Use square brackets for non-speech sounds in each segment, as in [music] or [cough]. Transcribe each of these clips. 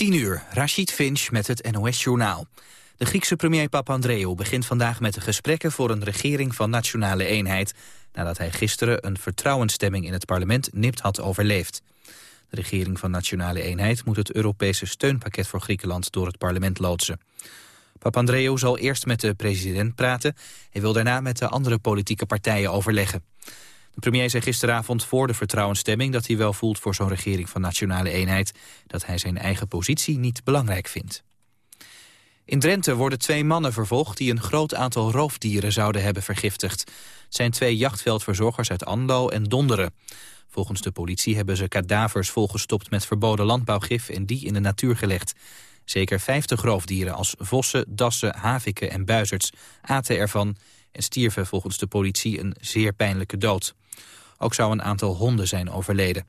10 uur, Rashid Finch met het NOS-journaal. De Griekse premier Papandreou begint vandaag met de gesprekken voor een regering van nationale eenheid, nadat hij gisteren een vertrouwensstemming in het parlement nipt had overleefd. De regering van nationale eenheid moet het Europese steunpakket voor Griekenland door het parlement loodsen. Papandreou zal eerst met de president praten. Hij wil daarna met de andere politieke partijen overleggen. De premier zei gisteravond voor de vertrouwensstemming... dat hij wel voelt voor zo'n regering van nationale eenheid... dat hij zijn eigen positie niet belangrijk vindt. In Drenthe worden twee mannen vervolgd... die een groot aantal roofdieren zouden hebben vergiftigd. Het zijn twee jachtveldverzorgers uit Anlo en Donderen. Volgens de politie hebben ze kadavers volgestopt met verboden landbouwgif... en die in de natuur gelegd. Zeker 50 roofdieren als vossen, dassen, haviken en buizerds aten ervan... en stierven volgens de politie een zeer pijnlijke dood. Ook zou een aantal honden zijn overleden.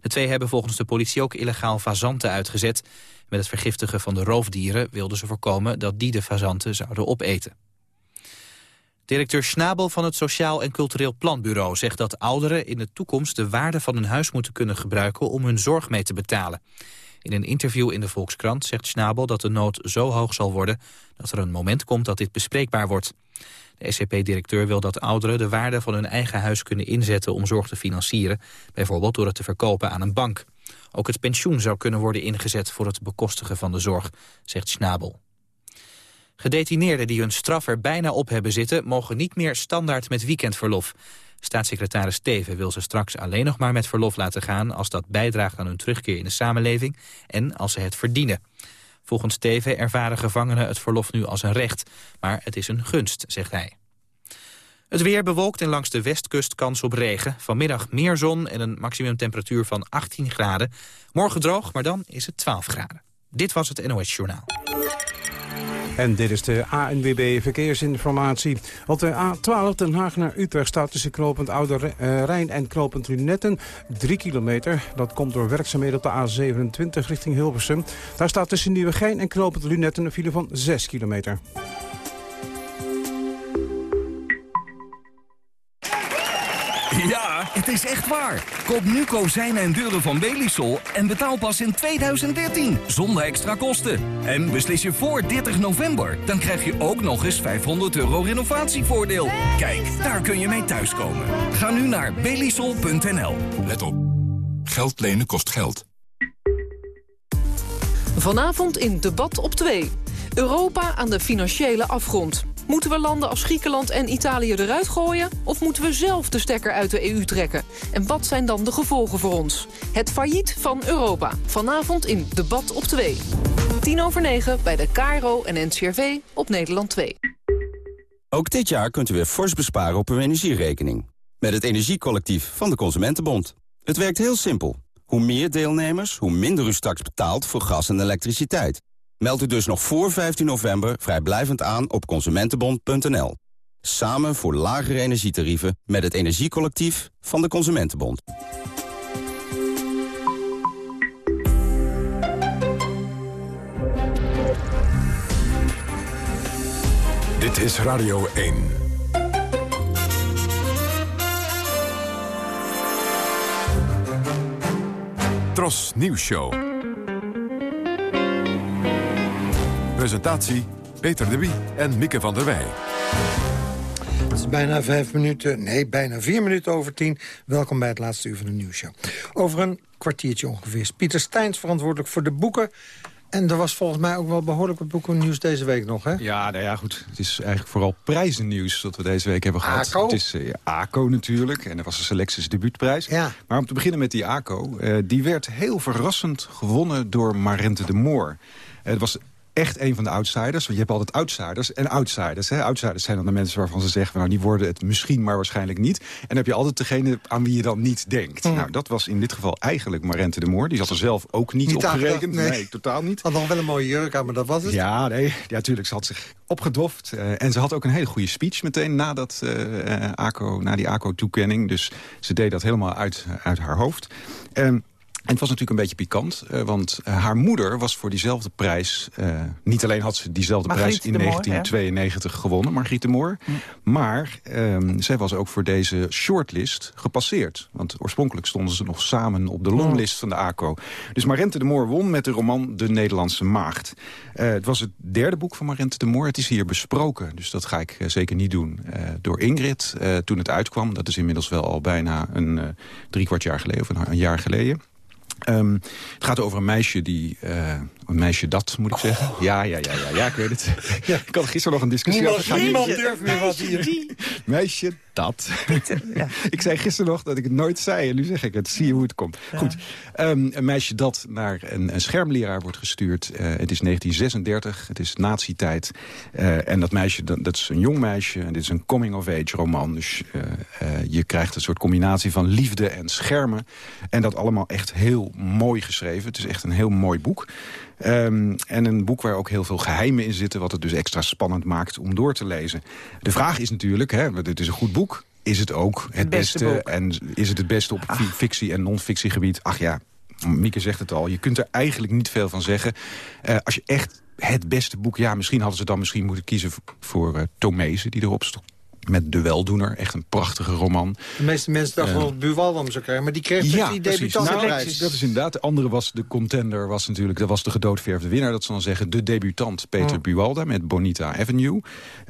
De twee hebben volgens de politie ook illegaal fazanten uitgezet. Met het vergiftigen van de roofdieren wilden ze voorkomen dat die de fazanten zouden opeten. Directeur Schnabel van het Sociaal en Cultureel Planbureau zegt dat ouderen in de toekomst de waarde van hun huis moeten kunnen gebruiken om hun zorg mee te betalen. In een interview in de Volkskrant zegt Schnabel dat de nood zo hoog zal worden dat er een moment komt dat dit bespreekbaar wordt. De SCP-directeur wil dat ouderen de waarde van hun eigen huis kunnen inzetten om zorg te financieren, bijvoorbeeld door het te verkopen aan een bank. Ook het pensioen zou kunnen worden ingezet voor het bekostigen van de zorg, zegt Schnabel. Gedetineerden die hun straf er bijna op hebben zitten... mogen niet meer standaard met weekendverlof. Staatssecretaris Steven wil ze straks alleen nog maar met verlof laten gaan... als dat bijdraagt aan hun terugkeer in de samenleving en als ze het verdienen. Volgens Steven ervaren gevangenen het verlof nu als een recht. Maar het is een gunst, zegt hij. Het weer bewolkt en langs de westkust kans op regen. Vanmiddag meer zon en een maximumtemperatuur van 18 graden. Morgen droog, maar dan is het 12 graden. Dit was het NOS Journaal. En dit is de ANWB Verkeersinformatie. Op de A12 Den Haag naar Utrecht staat tussen knooppunt Oude eh, Rijn en knooppunt Lunetten 3 kilometer. Dat komt door werkzaamheden op de A27 richting Hilversum. Daar staat tussen Nieuwegein en knooppunt Lunetten een file van 6 kilometer. Ja, het is echt waar. Koop nu kozijnen en deuren van Belisol en betaal pas in 2013. Zonder extra kosten. En beslis je voor 30 november. Dan krijg je ook nog eens 500 euro renovatievoordeel. Kijk, daar kun je mee thuiskomen. Ga nu naar belisol.nl. Let op. Geld lenen kost geld. Vanavond in Debat op 2. Europa aan de financiële afgrond. Moeten we landen als Griekenland en Italië eruit gooien? Of moeten we zelf de stekker uit de EU trekken? En wat zijn dan de gevolgen voor ons? Het failliet van Europa. Vanavond in Debat op 2. 10 over 9 bij de KRO en NCRV op Nederland 2. Ook dit jaar kunt u weer fors besparen op uw energierekening. Met het Energiecollectief van de Consumentenbond. Het werkt heel simpel. Hoe meer deelnemers, hoe minder u straks betaalt voor gas en elektriciteit. Meld u dus nog voor 15 november vrijblijvend aan op consumentenbond.nl. Samen voor lagere energietarieven met het Energiecollectief van de Consumentenbond. Dit is Radio 1. Tros Nieuws Show. Presentatie Peter de Wie en Mieke van der Wij. Het is bijna vijf minuten, nee, bijna vier minuten over tien. Welkom bij het laatste uur van de nieuwsshow. Over een kwartiertje ongeveer is Pieter Steins verantwoordelijk voor de boeken... En er was volgens mij ook wel behoorlijk wat boekennieuws deze week nog, hè? Ja, nou ja, goed. Het is eigenlijk vooral prijzennieuws dat we deze week hebben gehad. ACO? Het is uh, ACO natuurlijk. En er was een Selectus debuutprijs. Ja. Maar om te beginnen met die ACO. Uh, die werd heel verrassend gewonnen door Marente de Moor. Uh, het was echt een van de outsiders. Want je hebt altijd outsiders en outsiders. Hè? Outsiders zijn dan de mensen waarvan ze zeggen... nou, die worden het misschien, maar waarschijnlijk niet. En dan heb je altijd degene aan wie je dan niet denkt. Mm. Nou, dat was in dit geval eigenlijk Marente de Moor. Die zat er zelf ook niet, Niet op gerekend. nee. Nee. totaal niet. Had nog wel een mooie jurk aan, maar dat was het. Ja, nee, ja, tuurlijk. Ze had zich opgedoft. Uh, en ze had ook een hele goede speech meteen na, dat, uh, ACO, na die ACO-toekenning. Dus ze deed dat helemaal uit, uit haar hoofd. Um, En het was natuurlijk een beetje pikant, uh, want uh, haar moeder was voor diezelfde prijs... Uh, niet alleen had ze diezelfde Margriet prijs in de Moor, 1992 gewonnen, Margriet de Moor... maar um, zij was ook voor deze shortlist gepasseerd. Want oorspronkelijk stonden ze nog samen op de longlist van de ACO. Dus Marente de Moor won met de roman De Nederlandse Maagd. het was het derde boek van Marente de Moor. Het is hier besproken, dus dat ga ik zeker niet doen. door Ingrid, toen het uitkwam, dat is inmiddels wel al bijna een drie kwart jaar geleden... of een, een jaar geleden... Um, het gaat over een meisje die... Uh, een meisje dat, moet ik zeggen. Oh. Ja, ja, ja, ja, ja, ik weet het. [laughs] Ja. Ik had gisteren nog een discussie Niemand, over. niemand durft meer wat hier. Meisje dat. Ja. [laughs] ik zei gisteren nog dat ik het nooit zei. En nu zeg ik het. Zie je hoe het komt. Ja. Goed. Um, een meisje dat naar een, een schermleraar wordt gestuurd. Uh, het is 1936. Het is nazi-tijd. Uh, en dat meisje, dat, dat, is een jong meisje. En dit is een coming-of-age roman. Dus uh, je krijgt een soort combinatie van liefde en schermen. En dat allemaal echt heel mooi geschreven. Het is echt een heel mooi boek. Um, en een boek waar ook heel veel geheimen in zitten... wat het dus extra spannend maakt om door te lezen. De vraag is natuurlijk, hè, dit is een goed boek... is het ook het, het beste, en is het het beste op Ach. fictie- en non-fictiegebied? Ach ja, Mieke zegt het al, je kunt er eigenlijk niet veel van zeggen. Uh, als je echt het beste boek... ja, misschien hadden ze dan misschien moeten kiezen voor uh, Tomezen die erop stond met De Weldoener. Echt een prachtige roman. De meeste mensen dachten wel uh, dat Buwaldam zou krijgen. Maar die kreeg dus ja, die debutantenprijs. Nou, dat is inderdaad. De andere was de contender. Was natuurlijk, dat was de gedoodverfde winnaar. Dat ze dan zeggen. De debutant Peter Oh. Buwalda met Bonita Avenue.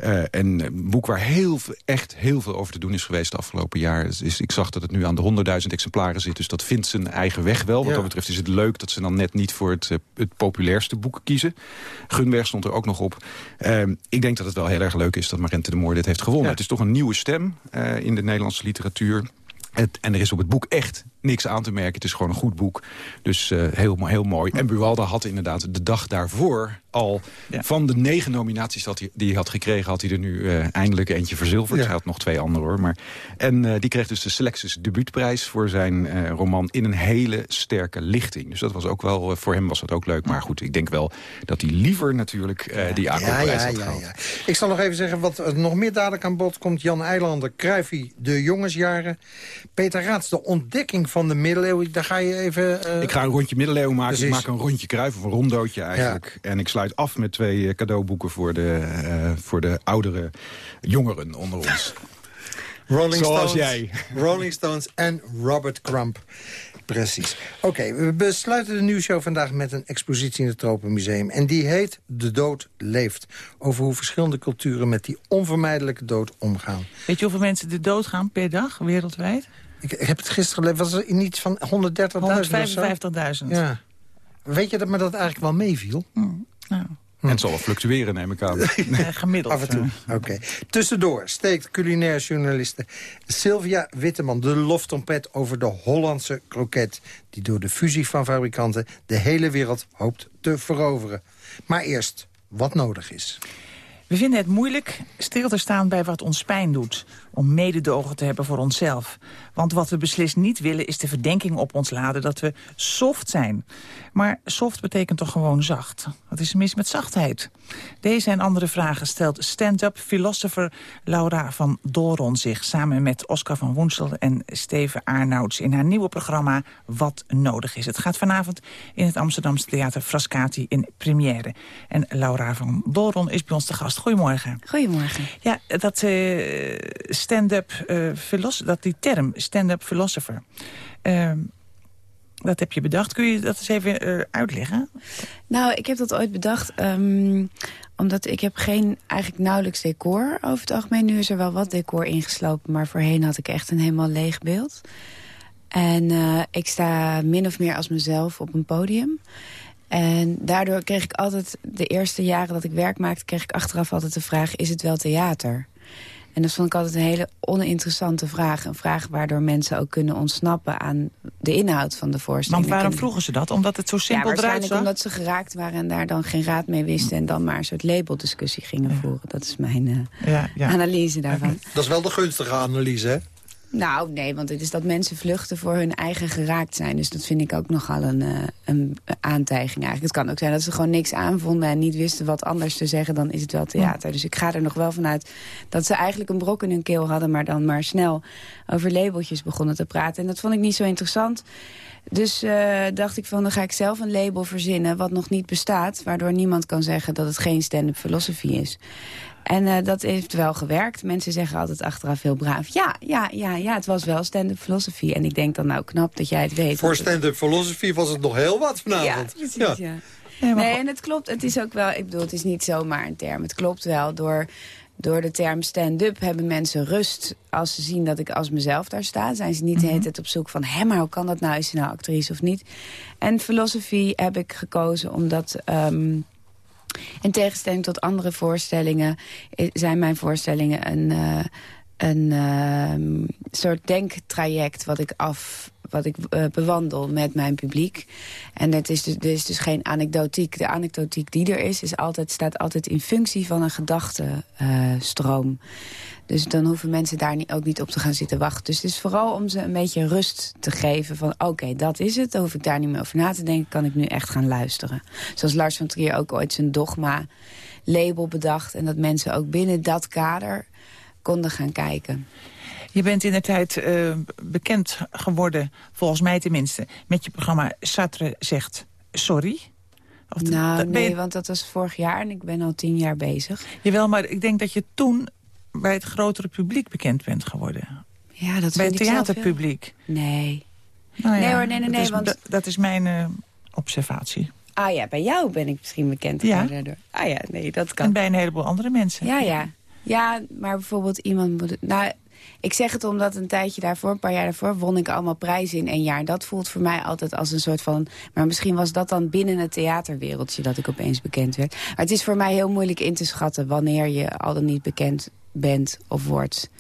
Uh, en een boek waar heel, echt heel veel over te doen is geweest de afgelopen jaar. Is, ik zag dat het nu aan de 100.000 exemplaren zit. Dus dat vindt zijn eigen weg wel. Wat Ja. dat betreft is het leuk dat ze dan net niet voor het, uh, het populairste boek kiezen. Gunberg stond er ook nog op. Ehm, ik denk dat het wel heel erg leuk is dat Marente de Moor dit heeft gewonnen. Ja. Het is toch een nieuwe stem uh, in de Nederlandse literatuur. Het, en er is op het boek echt niks aan te merken. Het is gewoon een goed boek. Dus uh, heel, heel mooi. En Buwalda had inderdaad de dag daarvoor al... Ja. van de negen nominaties dat hij, die hij had gekregen... had hij er nu uh, eindelijk eentje verzilverd. Ja. Hij had nog twee andere hoor. Maar, en uh, die kreeg dus de Selectus debuutprijs... voor zijn roman in een hele sterke lichting. Dus dat was ook wel... voor hem was dat ook leuk. Maar goed, ik denk wel dat hij liever natuurlijk die ja, had ja, gehad. ja. Ik zal nog even zeggen wat nog meer dadelijk aan bod komt. Jan Eilander, Kruifie, de jongensjaren. Peter Raats, de ontdekking van de middeleeuwen. Daar ga je even... uh... Ik ga een rondje middeleeuwen maken. Precies. Ik maak een rondje kruif of een rondootje eigenlijk. Ja. En ik sluit af met twee uh, cadeauboeken voor de, uh, voor de oudere jongeren onder ons. [laughs] Rolling Zoals Stones, jij. [laughs] Rolling Stones en Robert Crump. Precies. Oké, okay, we besluiten de nieuwsshow vandaag met een expositie in het Tropenmuseum. En die heet De Dood Leeft. Over hoe verschillende culturen met die onvermijdelijke dood omgaan. Weet je hoeveel mensen de dood gaan per dag wereldwijd? Ik, ik heb het gisteren gelezen. Was er iets van 130.000 155.000. Ja. Weet je dat me dat eigenlijk wel meeviel? Nou. Hm. Het zal wel fluctueren, neem ik aan. [laughs] Ja, gemiddeld. Af en toe. Oké. Okay. Tussendoor steekt culinair journaliste Sylvia Witteman de loftrompet over de Hollandse kroket... die door de fusie van fabrikanten de hele wereld hoopt te veroveren. Maar eerst wat nodig is. We vinden het moeilijk stil te staan bij wat ons pijn doet. Om mededogen te hebben voor onszelf. Want wat we beslist niet willen is de verdenking op ons laden dat we soft zijn. Maar soft betekent toch gewoon zacht? Wat is er mis met zachtheid? Deze en andere vragen stelt stand-up philosopher Laura van Doron zich... samen met Oscar van Woensel en Steven Arnouds... in haar nieuwe programma Wat Nodig Is. Het gaat vanavond in het Amsterdamse theater Frascati in première. En Laura van Doron is bij ons te gast. Goedemorgen. Goedemorgen. Ja, dat uh, stand-up uh, dat die term stand-up philosopher... Uh, dat heb je bedacht. Kun je dat eens even uh, uitleggen? Nou, ik heb dat ooit bedacht... Um, omdat ik heb geen, eigenlijk nauwelijks decor over het algemeen. Nu is er wel wat decor ingeslopen, maar voorheen had ik echt een helemaal leeg beeld. En uh, ik sta min of meer als mezelf op een podium. En daardoor kreeg ik altijd, de eerste jaren dat ik werk maakte... kreeg ik achteraf altijd de vraag, is het wel theater? En dat vond ik altijd een hele oninteressante vraag. Een vraag waardoor mensen ook kunnen ontsnappen aan de inhoud van de voorstelling. Want waarom vroegen ze dat? Omdat het zo simpel ja, waarschijnlijk eruit omdat ze geraakt waren en daar dan geen raad mee wisten... en dan maar een soort labeldiscussie gingen ja. voeren. Dat is mijn uh, ja, ja. analyse daarvan. Dat is wel de gunstige analyse, hè? Nou, nee, want het is dat mensen vluchten voor hun eigen geraakt zijn. Dus dat vind ik ook nogal een, uh, een aantijging eigenlijk. Het kan ook zijn dat ze gewoon niks aanvonden... en niet wisten wat anders te zeggen, dan is het wel theater. Dus ik ga er nog wel vanuit dat ze eigenlijk een brok in hun keel hadden... maar dan maar snel over labeltjes begonnen te praten. En dat vond ik niet zo interessant. Dus uh, dacht ik van, dan ga ik zelf een label verzinnen... wat nog niet bestaat, waardoor niemand kan zeggen dat het geen stand-up philosophy is. En uh, dat heeft wel gewerkt. Mensen zeggen altijd achteraf heel braaf... ja, ja, ja, ja, het was wel stand-up philosophy. En ik denk dan, nou, knap dat jij het weet. Voor stand-up philosophy was het nog heel wat vanavond. Ja, precies, ja. ja. Nee, en het klopt. Het is ook wel, ik bedoel, het is niet zomaar een term. Het klopt wel. Door, door de term stand-up hebben mensen rust als ze zien dat ik als mezelf daar sta. Zijn ze niet mm -hmm. de hele tijd op zoek van, hé, maar hoe kan dat nou? Is ze nou actrice of niet? En philosophy heb ik gekozen omdat... Um, in tegenstelling tot andere voorstellingen zijn mijn voorstellingen een, uh, een uh, soort denktraject wat ik af wat ik uh, bewandel met mijn publiek. En het is dus, dus geen anekdotiek. De anekdotiek die er is, is altijd, staat altijd in functie van een gedachtenstroom. Dus dan hoeven mensen daar niet, ook niet op te gaan zitten wachten. Dus het is vooral om ze een beetje rust te geven van... oké, dat is het, dan hoef ik daar niet meer over na te denken... kan ik nu echt gaan luisteren. Zoals Lars van Trier ook ooit zijn dogma-label bedacht... en dat mensen ook binnen dat kader konden gaan kijken. Je bent in de tijd uh, bekend geworden, volgens mij tenminste... met je programma Sartre zegt sorry... Of nou, nee, je... want dat was vorig jaar en ik ben al tien jaar bezig. Jawel, maar ik denk dat je toen bij het grotere publiek bekend bent geworden. Ja, dat bij het theaterpubliek. Nee. Nou ja, nee hoor, nee, nee, nee. Dat is, want... dat is mijn uh, observatie. Ah ja, bij jou ben ik misschien bekend. Ja. Ah ja, nee, dat kan. En bij een heleboel andere mensen. Ja, ja. Ja, maar bijvoorbeeld iemand. Nou, ik zeg het omdat een tijdje daarvoor, een paar jaar daarvoor... won ik allemaal prijzen in één jaar. En dat voelt voor mij altijd als een soort van... maar misschien was dat dan binnen het theaterwereldje... dat ik opeens bekend werd. Maar het is voor mij heel moeilijk in te schatten... wanneer je al dan niet bekend bent of wordt.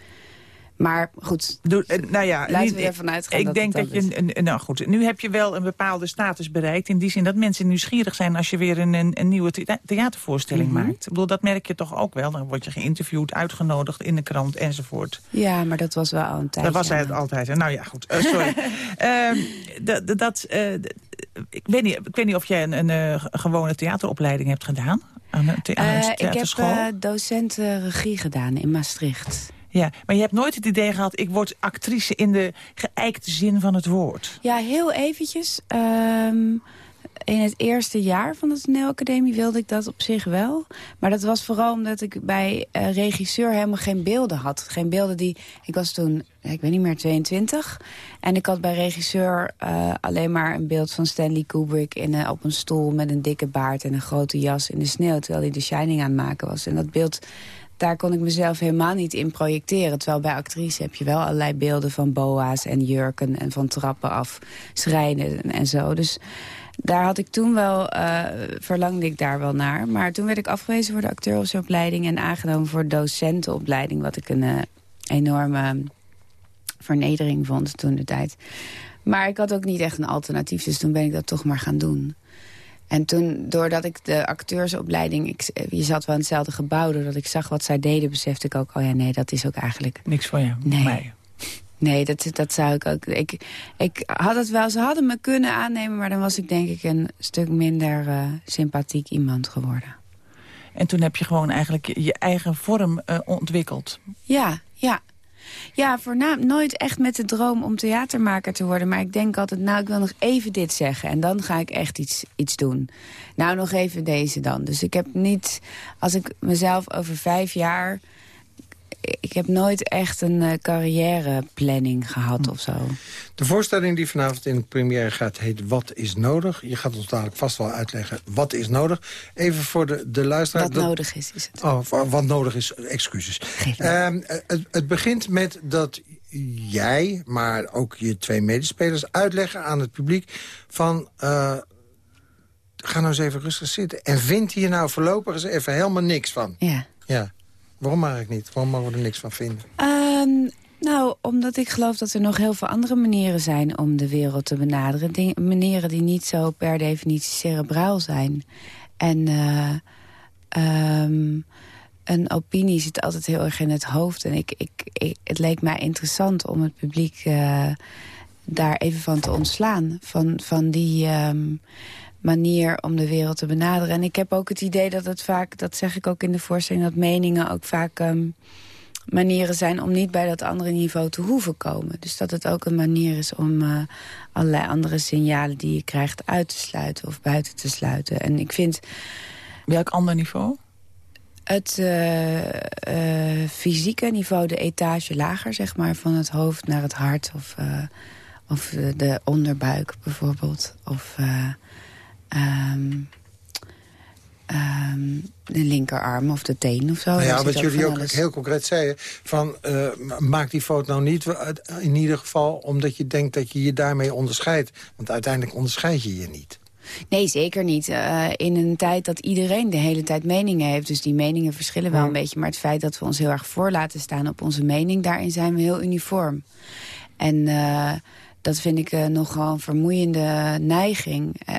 Maar goed, Doe, nou ja, laten we ervan uitgaan Ik dat denk dat, dat je... Een, nou goed, nu heb je wel een bepaalde status bereikt. In die zin dat mensen nieuwsgierig zijn als je weer een, een, een nieuwe theatervoorstelling Mhm. maakt. Ik bedoel, dat merk je toch ook wel. Dan word je geïnterviewd, uitgenodigd in de krant enzovoort. Ja, maar dat was wel al een tijdje. Dat was het altijd. Nou ja, goed. Eh, sorry. [laughs] Ehm, dat, eh, ik, weet niet, ik weet niet of jij een, een eh, gewone theateropleiding hebt gedaan. Aan een aan Eh, ik heb eh, docenten regie gedaan in Maastricht. Ja, maar je hebt nooit het idee gehad... ik word actrice in de geëikte zin van het woord. Ja, heel eventjes. ehm, in het eerste jaar van de toneelacademie wilde ik dat op zich wel. Maar dat was vooral omdat ik bij eh, regisseur helemaal geen beelden had. Geen beelden die... Ik was toen, ik weet niet meer, 22. En ik had bij regisseur eh, alleen maar een beeld van Stanley Kubrick... In, een- op een stoel met een dikke baard en een grote jas in de sneeuw... terwijl hij The Shining aan het maken was. En dat beeld daar kon ik mezelf helemaal niet in projecteren. Terwijl bij actrice heb je wel allerlei beelden van boa's en jurken... en van trappen af, schrijnen en zo. Dus daar had ik toen wel, eh, verlangde ik daar wel naar. Maar toen werd ik afgewezen voor de acteursopleiding... en aangenomen voor docentenopleiding... wat ik een eh, enorme vernedering vond toen de tijd. Maar ik had ook niet echt een alternatief, dus toen ben ik dat toch maar gaan doen. En toen, doordat ik de acteursopleiding... Ik, je zat wel in hetzelfde gebouw, doordat ik zag wat zij deden... besefte ik ook, oh ja, nee, dat is ook eigenlijk... Niks voor jou, Nee. mij. Nee, dat, dat zou ik ook... Ik, ik had het wel, ze hadden me kunnen aannemen... maar dan was ik denk ik een stuk minder eh, sympathiek iemand geworden. En toen heb je gewoon eigenlijk je- je eigen vorm eh, ontwikkeld. Ja, ja. Ja, voornaam nooit echt met de droom om theatermaker te worden. Maar ik denk altijd, nou, ik wil nog even dit zeggen. En dan ga ik echt iets, iets doen. Nou, nog even deze dan. Dus ik heb niet, als ik mezelf over vijf jaar... Ik heb nooit echt een eh, carrièreplanning gehad of zo. De voorstelling die vanavond in de première gaat heet Wat is nodig? Je gaat ons dadelijk vast wel uitleggen wat is nodig. Even voor de, de luisteraar. Wat dat- nodig is, is het. Oh, wa- wat nodig is, excuses. Ehm, het, het begint met dat jij, maar ook je twee medespelers... uitleggen aan het publiek van... eh, ga nou eens even rustig zitten. En vind hier nou voorlopig eens even helemaal niks van. Ja. Ja. Waarom eigenlijk niet? Waarom mogen we er niks van vinden? Ehm, nou, omdat ik geloof dat er nog heel veel andere manieren zijn om de wereld te benaderen. Manieren die niet zo per definitie cerebraal zijn. En eh, ehm, een opinie zit altijd heel erg in het hoofd. En ik, ik, ik het leek mij interessant om het publiek uh, daar even van te ontslaan. Van, van die um, manier om de wereld te benaderen. En ik heb ook het idee dat het vaak, dat zeg ik ook in de voorstelling... dat meningen ook vaak um, manieren zijn om niet bij dat andere niveau te hoeven komen. Dus dat het ook een manier is om uh, allerlei andere signalen die je krijgt uit te sluiten of buiten te sluiten. En ik vind... Welk ander niveau? Het uh, uh, fysieke niveau, de etage lager, zeg maar, van het hoofd naar het hart. Of, of de onderbuik bijvoorbeeld. Of um, um, de linkerarm of de teen of zo. Nou ja, wat jullie ook alles. heel concreet zeiden... van maak die foto nou niet in ieder geval... omdat je denkt dat je je daarmee onderscheidt. Want uiteindelijk onderscheid je je niet. Nee, zeker niet. Uh, in een tijd dat iedereen de hele tijd meningen heeft. Dus die meningen verschillen wel ja. een beetje. Maar het feit dat we ons heel erg voor laten staan op onze mening... daarin zijn we heel uniform. En uh, dat vind ik uh, nogal een vermoeiende neiging. Uh,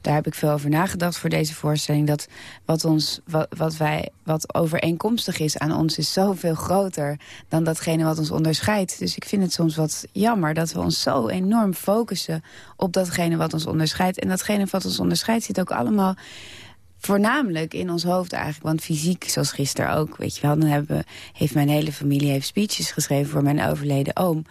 daar heb ik veel over nagedacht voor deze voorstelling. Dat wat, ons, wat, wat, wij, wat overeenkomstig is aan ons is zoveel groter... dan datgene wat ons onderscheidt. Dus ik vind het soms wat jammer dat we ons zo enorm focussen... op datgene wat ons onderscheidt. En datgene wat ons onderscheidt zit ook allemaal voornamelijk in ons hoofd eigenlijk. Want fysiek, zoals gisteren ook, weet je wel... dan hebben, heeft mijn hele familie heeft speeches geschreven voor mijn overleden oom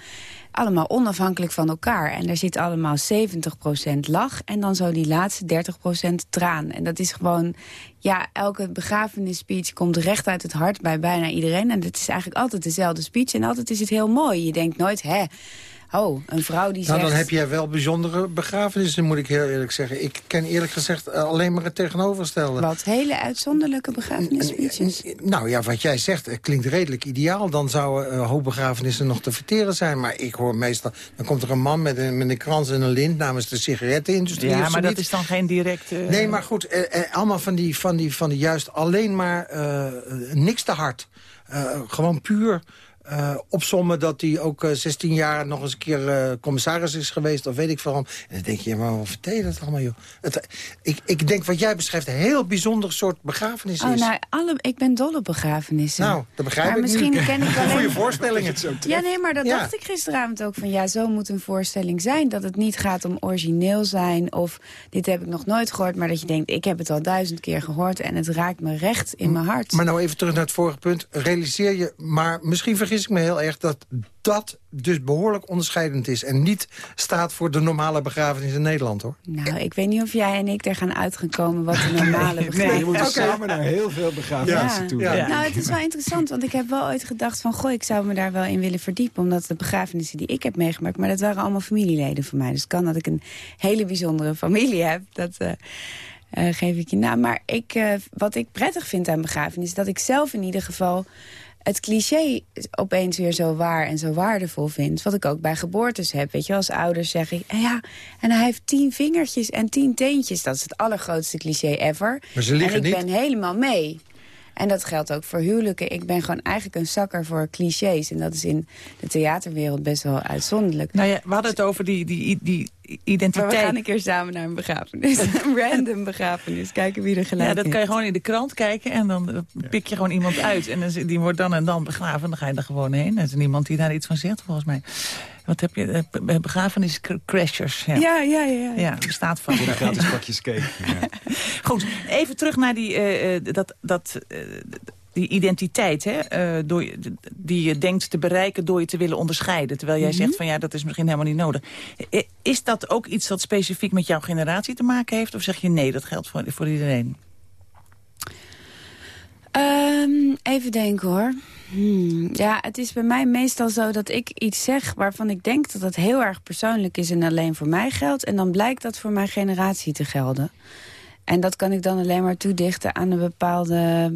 allemaal onafhankelijk van elkaar. En er zit allemaal 70% lach en dan zo die laatste 30% traan. En dat is gewoon, ja, elke begrafenisspeech komt recht uit het hart bij bijna iedereen. En het is eigenlijk altijd dezelfde speech en altijd is het heel mooi. Je denkt nooit, hè, Oh, een vrouw die nou, zegt... dan heb jij wel bijzondere begrafenissen, moet ik heel eerlijk zeggen. Ik ken eerlijk gezegd eh, alleen maar het tegenovergestelde. Wat, hele uitzonderlijke begrafenisspeeches? Nou ja, wat jij zegt, het klinkt redelijk ideaal. Dan zouden uh, hoopbegrafenissen nog te verteren zijn. Maar ik hoor meestal, dan komt er een man met een, met een krans en een lint... namens de sigarettenindustrie. Ja, maar dat is dan geen direct... Uh... Nee, maar goed, eh, eh, allemaal van die, van, die, van die juist alleen maar niks te hard. gewoon puur uh, opsommen dat hij ook uh, 16 jaar nog eens een keer uh, commissaris is geweest... of weet ik veel. En dan denk je, maar wat vertel je dat allemaal, joh? Het, ik, ik denk wat jij beschrijft een heel bijzonder soort begrafenis oh, is. Nou, alle, ik ben dol op begrafenissen. Nou, dat begrijp maar ik misschien nu. ken ik [laughs] alleen... Goede voorstellingen. Ja, nee, maar dat ja. dacht ik gisteravond ook van... ja, zo moet een voorstelling zijn. Dat het niet gaat om origineel zijn of dit heb ik nog nooit gehoord... maar dat je denkt, ik heb het al duizend keer gehoord... en het raakt me recht in mijn hart. Maar nou even terug naar het vorige punt. Realiseer je, maar misschien vergis ik me heel erg... dat dat dus behoorlijk onderscheidend is... en niet staat voor de normale begrafenis in Nederland, hoor. Nou, ik weet niet of jij en ik er gaan uit gaan komen... wat de normale nee, begrafenis nee, je moet okay. samen naar heel veel begrafenissen ja. toe. Ja. Ja. Nou, het is wel interessant, want ik heb wel ooit gedacht van... goh, ik zou me daar wel in willen verdiepen... omdat de begrafenissen die ik heb meegemaakt... maar dat waren allemaal familieleden van mij. Dus het kan dat ik een hele bijzondere familie heb. Dat... Uh, uh, geef ik je naam. Maar ik, uh, wat ik prettig vind aan begrafenissen... is dat ik zelf in ieder geval het cliché opeens weer zo waar en zo waardevol vind. Wat ik ook bij geboortes heb. Weet je, als ouders zeggen... ja, en hij heeft tien vingertjes en tien teentjes. Dat is het allergrootste cliché ever. Maar ze liggen en ik niet. ben helemaal mee. En dat geldt ook voor huwelijken. Ik ben gewoon eigenlijk een zakker voor clichés. En dat is in de theaterwereld best wel uitzonderlijk. Nou ja, we hadden het over die, die, die identiteit. Maar we gaan een keer samen naar een begrafenis. [laughs] een random begrafenis. Kijken wie er gelijk Ja, dat kan je gewoon in de krant kijken. En dan pik je gewoon iemand uit. En dan, die wordt dan en dan begraven. Dan ga je er gewoon heen. Er is niemand die daar iets van zegt, volgens mij. Wat heb je? Begrafeniscrashers. Ja, ja, ja. Ja, ja bestaat van. Ja, gratis pakjes cake. Ja. [laughs] Goed, even terug naar die, uh, dat, dat, uh, die identiteit, hè, uh, door, die je denkt te bereiken door je te willen onderscheiden. Terwijl jij mm -hmm. zegt van ja, dat is misschien helemaal niet nodig. Is dat ook iets dat specifiek met jouw generatie te maken heeft? Of zeg je nee, dat geldt voor, voor iedereen? Um, even denken hoor. Hmm. Ja, het is bij mij meestal zo dat ik iets zeg waarvan ik denk dat het heel erg persoonlijk is en alleen voor mij geldt. En dan blijkt dat voor mijn generatie te gelden. En dat kan ik dan alleen maar toedichten aan een bepaalde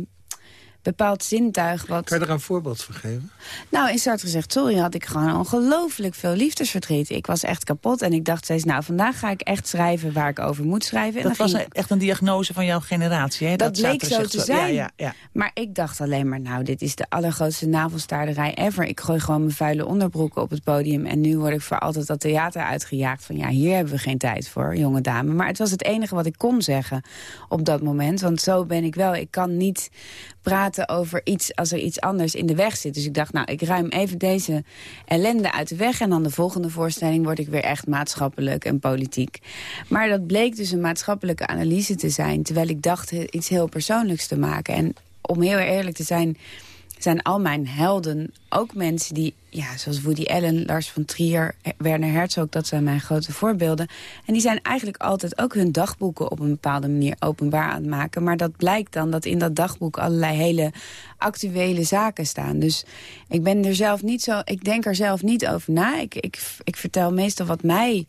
bepaald zintuig. Wat... Kan je er een voorbeeld van geven? Nou, in Sartre gezegd, sorry, had ik gewoon ongelooflijk veel liefdesverdriet. Ik was echt kapot en ik dacht steeds, nou, vandaag ga ik echt schrijven waar ik over moet schrijven. En dat was ik... echt een diagnose van jouw generatie, hè? Dat, dat bleek zo te zijn. Ja, ja, ja. Maar ik dacht alleen maar, nou, dit is de allergrootste navelstaarderij ever. Ik gooi gewoon mijn vuile onderbroeken op het podium... en nu word ik voor altijd dat theater uitgejaagd. Van ja, hier hebben we geen tijd voor, jonge dame. Maar het was het enige wat ik kon zeggen op dat moment. Want zo ben ik wel. Ik kan niet praten over iets als er iets anders in de weg zit. Dus ik dacht, nou, ik ruim even deze ellende uit de weg... en dan de volgende voorstelling word ik weer echt maatschappelijk en politiek. Maar dat bleek dus een maatschappelijke analyse te zijn... terwijl ik dacht iets heel persoonlijks te maken. En om heel eerlijk te zijn zijn al mijn helden ook mensen die, ja, zoals Woody Allen, Lars von Trier, Werner Herzog, dat zijn mijn grote voorbeelden. En die zijn eigenlijk altijd ook hun dagboeken op een bepaalde manier openbaar aan het maken. Maar dat blijkt dan dat in dat dagboek allerlei hele actuele zaken staan. Dus ik ben er zelf niet zo, ik denk er zelf niet over na. Ik, ik, ik vertel meestal wat mij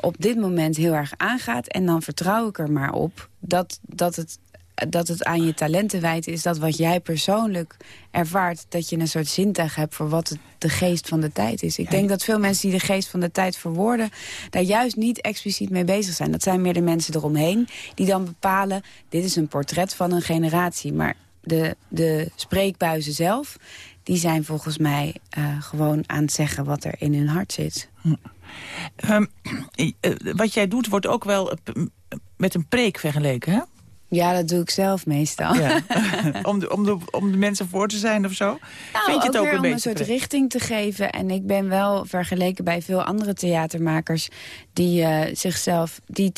op dit moment heel erg aangaat. En dan vertrouw ik er maar op dat, dat het dat het aan je talenten wijten is dat wat jij persoonlijk ervaart... dat je een soort zintuig hebt voor wat de geest van de tijd is. Ik denk dat veel mensen die de geest van de tijd verwoorden... daar juist niet expliciet mee bezig zijn. Dat zijn meer de mensen eromheen die dan bepalen... dit is een portret van een generatie. Maar de, de spreekbuizen zelf, die zijn volgens mij uh, gewoon aan het zeggen wat er in hun hart zit. Hm. Um, wat jij doet wordt ook wel met een preek vergeleken, hè? Ja, dat doe ik zelf meestal. Ja. [laughs] om, de, om, de, om de mensen voor te zijn of zo? Nou, Vind je het ook, een om een soort richting te geven. En ik ben wel vergeleken bij veel andere theatermakers... die uh, zichzelf die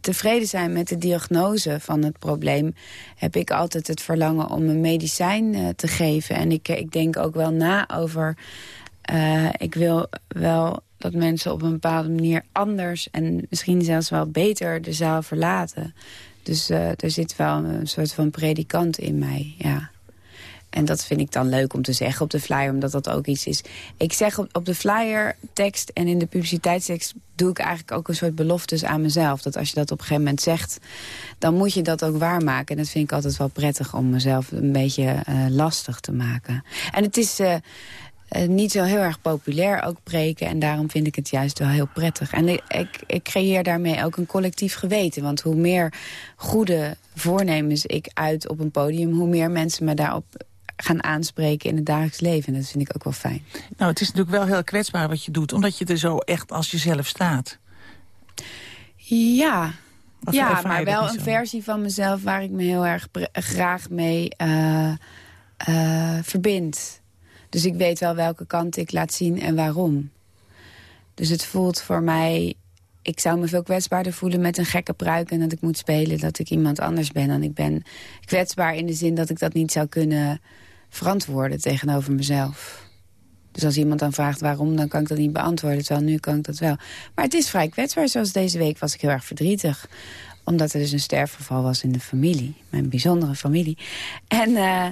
tevreden zijn met de diagnose van het probleem... heb ik altijd het verlangen om een medicijn uh, te geven. En ik, ik denk ook wel na over... Uh, ik wil wel dat mensen op een bepaalde manier anders... en misschien zelfs wel beter de zaal verlaten. Dus uh, er zit wel een soort van predikant in mij, ja. En dat vind ik dan leuk om te zeggen op de flyer, omdat dat ook iets is. Ik zeg op, de flyer tekst en in de publiciteitstekst doe ik eigenlijk ook een soort beloftes aan mezelf. Dat als je dat op een gegeven moment zegt, dan moet je dat ook waarmaken. En dat vind ik altijd wel prettig om mezelf een beetje uh, lastig te maken. En het is... Uh, uh, niet zo heel erg populair ook preken. En daarom vind ik het juist wel heel prettig. En ik, ik, ik, creëer daarmee ook een collectief geweten. Want hoe meer goede voornemens ik uit op een podium... hoe meer mensen me daarop gaan aanspreken in het dagelijks leven. En dat vind ik ook wel fijn. Nou, het is natuurlijk wel heel kwetsbaar wat je doet. Omdat je er zo echt als jezelf staat. Ja, ja maar wel een versie van mezelf... waar ik me heel erg graag mee uh, uh, verbind. Dus ik weet wel welke kant ik laat zien en waarom. Dus het voelt voor mij... Ik zou me veel kwetsbaarder voelen met een gekke pruik... en dat ik moet spelen dat ik iemand anders ben. En ik ben kwetsbaar in de zin dat ik dat niet zou kunnen verantwoorden tegenover mezelf. Dus als iemand dan vraagt waarom, dan kan ik dat niet beantwoorden. Terwijl nu kan ik dat wel. Maar het is vrij kwetsbaar. Zoals deze week was ik heel erg verdrietig. Omdat er dus een sterfgeval was in de familie. Mijn bijzondere familie. En... Uh,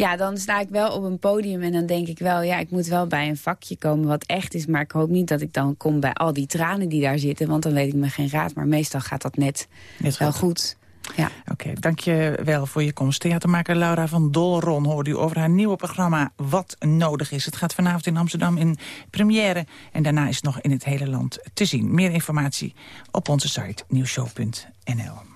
ja, dan sta ik wel op een podium en dan denk ik wel... ja, ik moet wel bij een vakje komen wat echt is. Maar ik hoop niet dat ik dan kom bij al die tranen die daar zitten. Want dan weet ik me geen raad. Maar meestal gaat dat net, net wel goed. Ja. Oké, dank je wel voor je komst. Theatermaker Laura van Dolron hoorde u over haar nieuwe programma Wat Nodig Is. Het gaat vanavond in Amsterdam in première en daarna is het nog in het hele land te zien. Meer informatie op onze site nieuwshow.nl.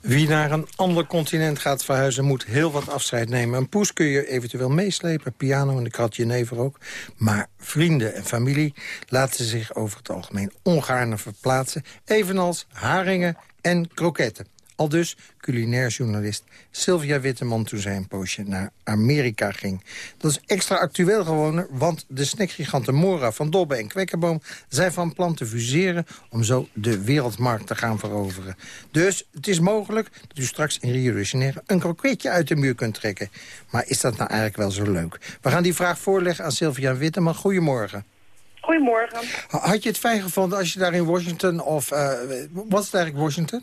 Wie naar een ander continent gaat verhuizen moet heel wat afscheid nemen. Een poes kun je eventueel meeslepen, piano en de krat jenever ook. Maar vrienden en familie laten zich over het algemeen ongaarne verplaatsen. Evenals haringen en kroketten. Al dus culinair journalist Sylvia Witteman toen zij een poosje naar Amerika ging. Dat is extra actueel geworden, want de snackgiganten Mora van Dobbe en Kwekkerboom... zijn van plan te fuseren om zo de wereldmarkt te gaan veroveren. Dus het is mogelijk dat u straks in Rio de Janeiro een kroketje uit de muur kunt trekken. Maar is dat nou eigenlijk wel zo leuk? We gaan die vraag voorleggen aan Sylvia Witteman. Goedemorgen. Goedemorgen. Had je het fijn gevonden als je daar in Washington, of uh, wat is het eigenlijk Washington?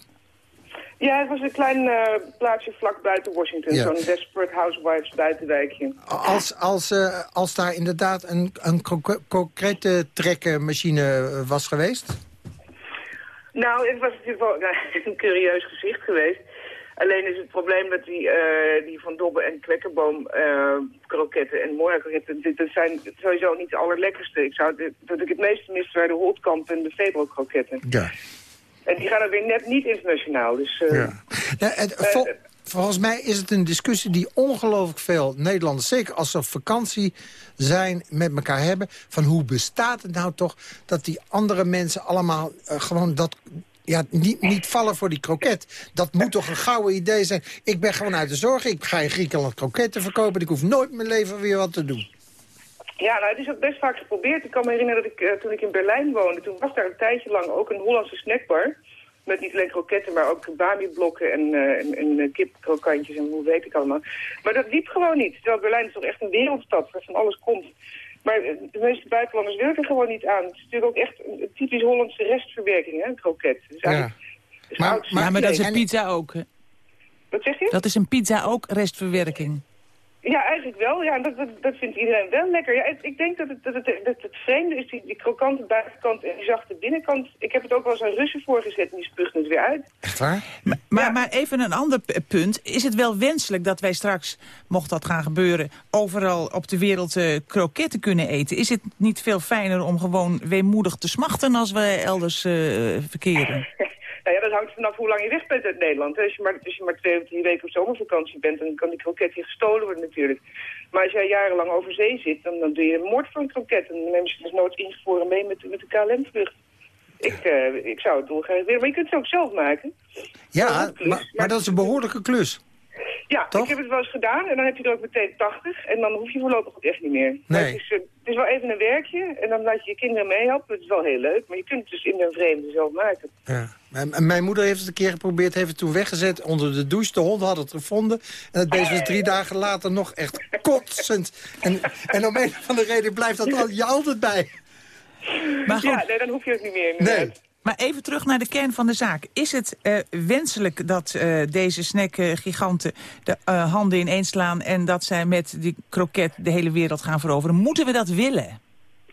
Ja, het was een klein uh, plaatsje vlak buiten Washington. Zo'n Desperate Housewives buitenwijkje. Als, als, uh, als daar inderdaad een, een concrete trekkenmachine was geweest? Nou, het was natuurlijk wel [laughs] een curieus gezicht geweest. Alleen is het probleem dat die, uh, die Van Dobbe en Kwekkerboom kroketten en Moira kroketten... dat zijn sowieso niet de allerlekkerste. Ik zou, dat ik het meeste miste bij de Holtkamp en de Febo kroketten. Ja. En die gaan er weer net niet internationaal. Dus, uh, ja. ja en, uh, volgens mij is het een discussie die ongelooflijk veel Nederlanders... zeker als ze op vakantie zijn, met elkaar hebben... van hoe bestaat het nou toch dat die andere mensen allemaal uh, gewoon dat ja, niet, niet vallen voor die kroket. Dat moet toch een gouden idee zijn. Ik ben gewoon uit de zorg. Ik ga in Griekenland kroketten verkopen. Ik hoef nooit mijn leven weer wat te doen. Ja, nou, het is ook best vaak geprobeerd. Ik kan me herinneren dat ik, eh, toen ik in Berlijn woonde... toen was daar een tijdje lang ook een Hollandse snackbar... met niet alleen kroketten, maar ook bami-blokken en, eh, en, en eh, kipkrokantjes en hoe weet ik allemaal. Maar dat liep gewoon niet. Terwijl Berlijn is toch echt een wereldstad waar van alles komt. Maar de meeste buitenlanders willen er gewoon niet aan. Het is natuurlijk ook echt een, typisch Hollandse restverwerking, hè, een kroket. Dus eigenlijk- dus Maar, ja, maar dat is een en- pizza ook. hè? Wat zeg je? Dat is een pizza ook restverwerking. Ja, eigenlijk wel. Ja, dat, dat, dat vindt iedereen wel lekker. Ja, ik, ik denk dat het, dat het, dat het vreemde is, die, die krokante buitenkant en die zachte binnenkant. Ik heb het ook wel eens aan Russen voorgezet en die spuugt het weer uit. Echt waar? Maar, maar even een ander punt. Is het wel wenselijk dat wij straks, mocht dat gaan gebeuren... overal op de wereld eh, kroketten kunnen eten? Is het niet veel fijner om gewoon weemoedig te smachten... als we elders eh, verkeren? [laughs] Nou ja, dat hangt vanaf hoe lang je weg bent uit Nederland. Als je maar, als je maar twee of drie weken op zomervakantie bent, dan kan die kroket hier gestolen worden natuurlijk. Maar als jij jarenlang over zee zit, dan, dan doe je een moord voor een kroket. En dan neem je ze dus nooit ingevroren mee met, met de KLM-vlucht. Ik, eh, ik zou het dolgraag willen, maar je kunt het ook zelf maken. Ja, maar, maar dat is een behoorlijke klus. Ja, ik heb het wel eens gedaan en dan heb je er ook meteen 80 en dan hoef je voorlopig ook echt niet meer. Nee. Het, is, eh, het is wel even een werkje en dan laat je je kinderen meehelpen. Het is wel heel leuk, maar je kunt het dus in een vreemde zelf maken. Ja. Mijn moeder heeft het een keer geprobeerd, heeft het toen weggezet onder de douche. De hond had het gevonden. En het beest was drie dagen later nog echt kotsend. En, en om een of andere reden blijft dat al, je altijd bij. Maar goed, Ja, nee, dan hoef je het niet meer inderdaad. Nee. Maar even terug naar de kern van de zaak. Is het eh, wenselijk dat eh, deze snackgiganten de eh, handen ineens slaan... en dat zij met die kroket de hele wereld gaan veroveren? Moeten we dat willen?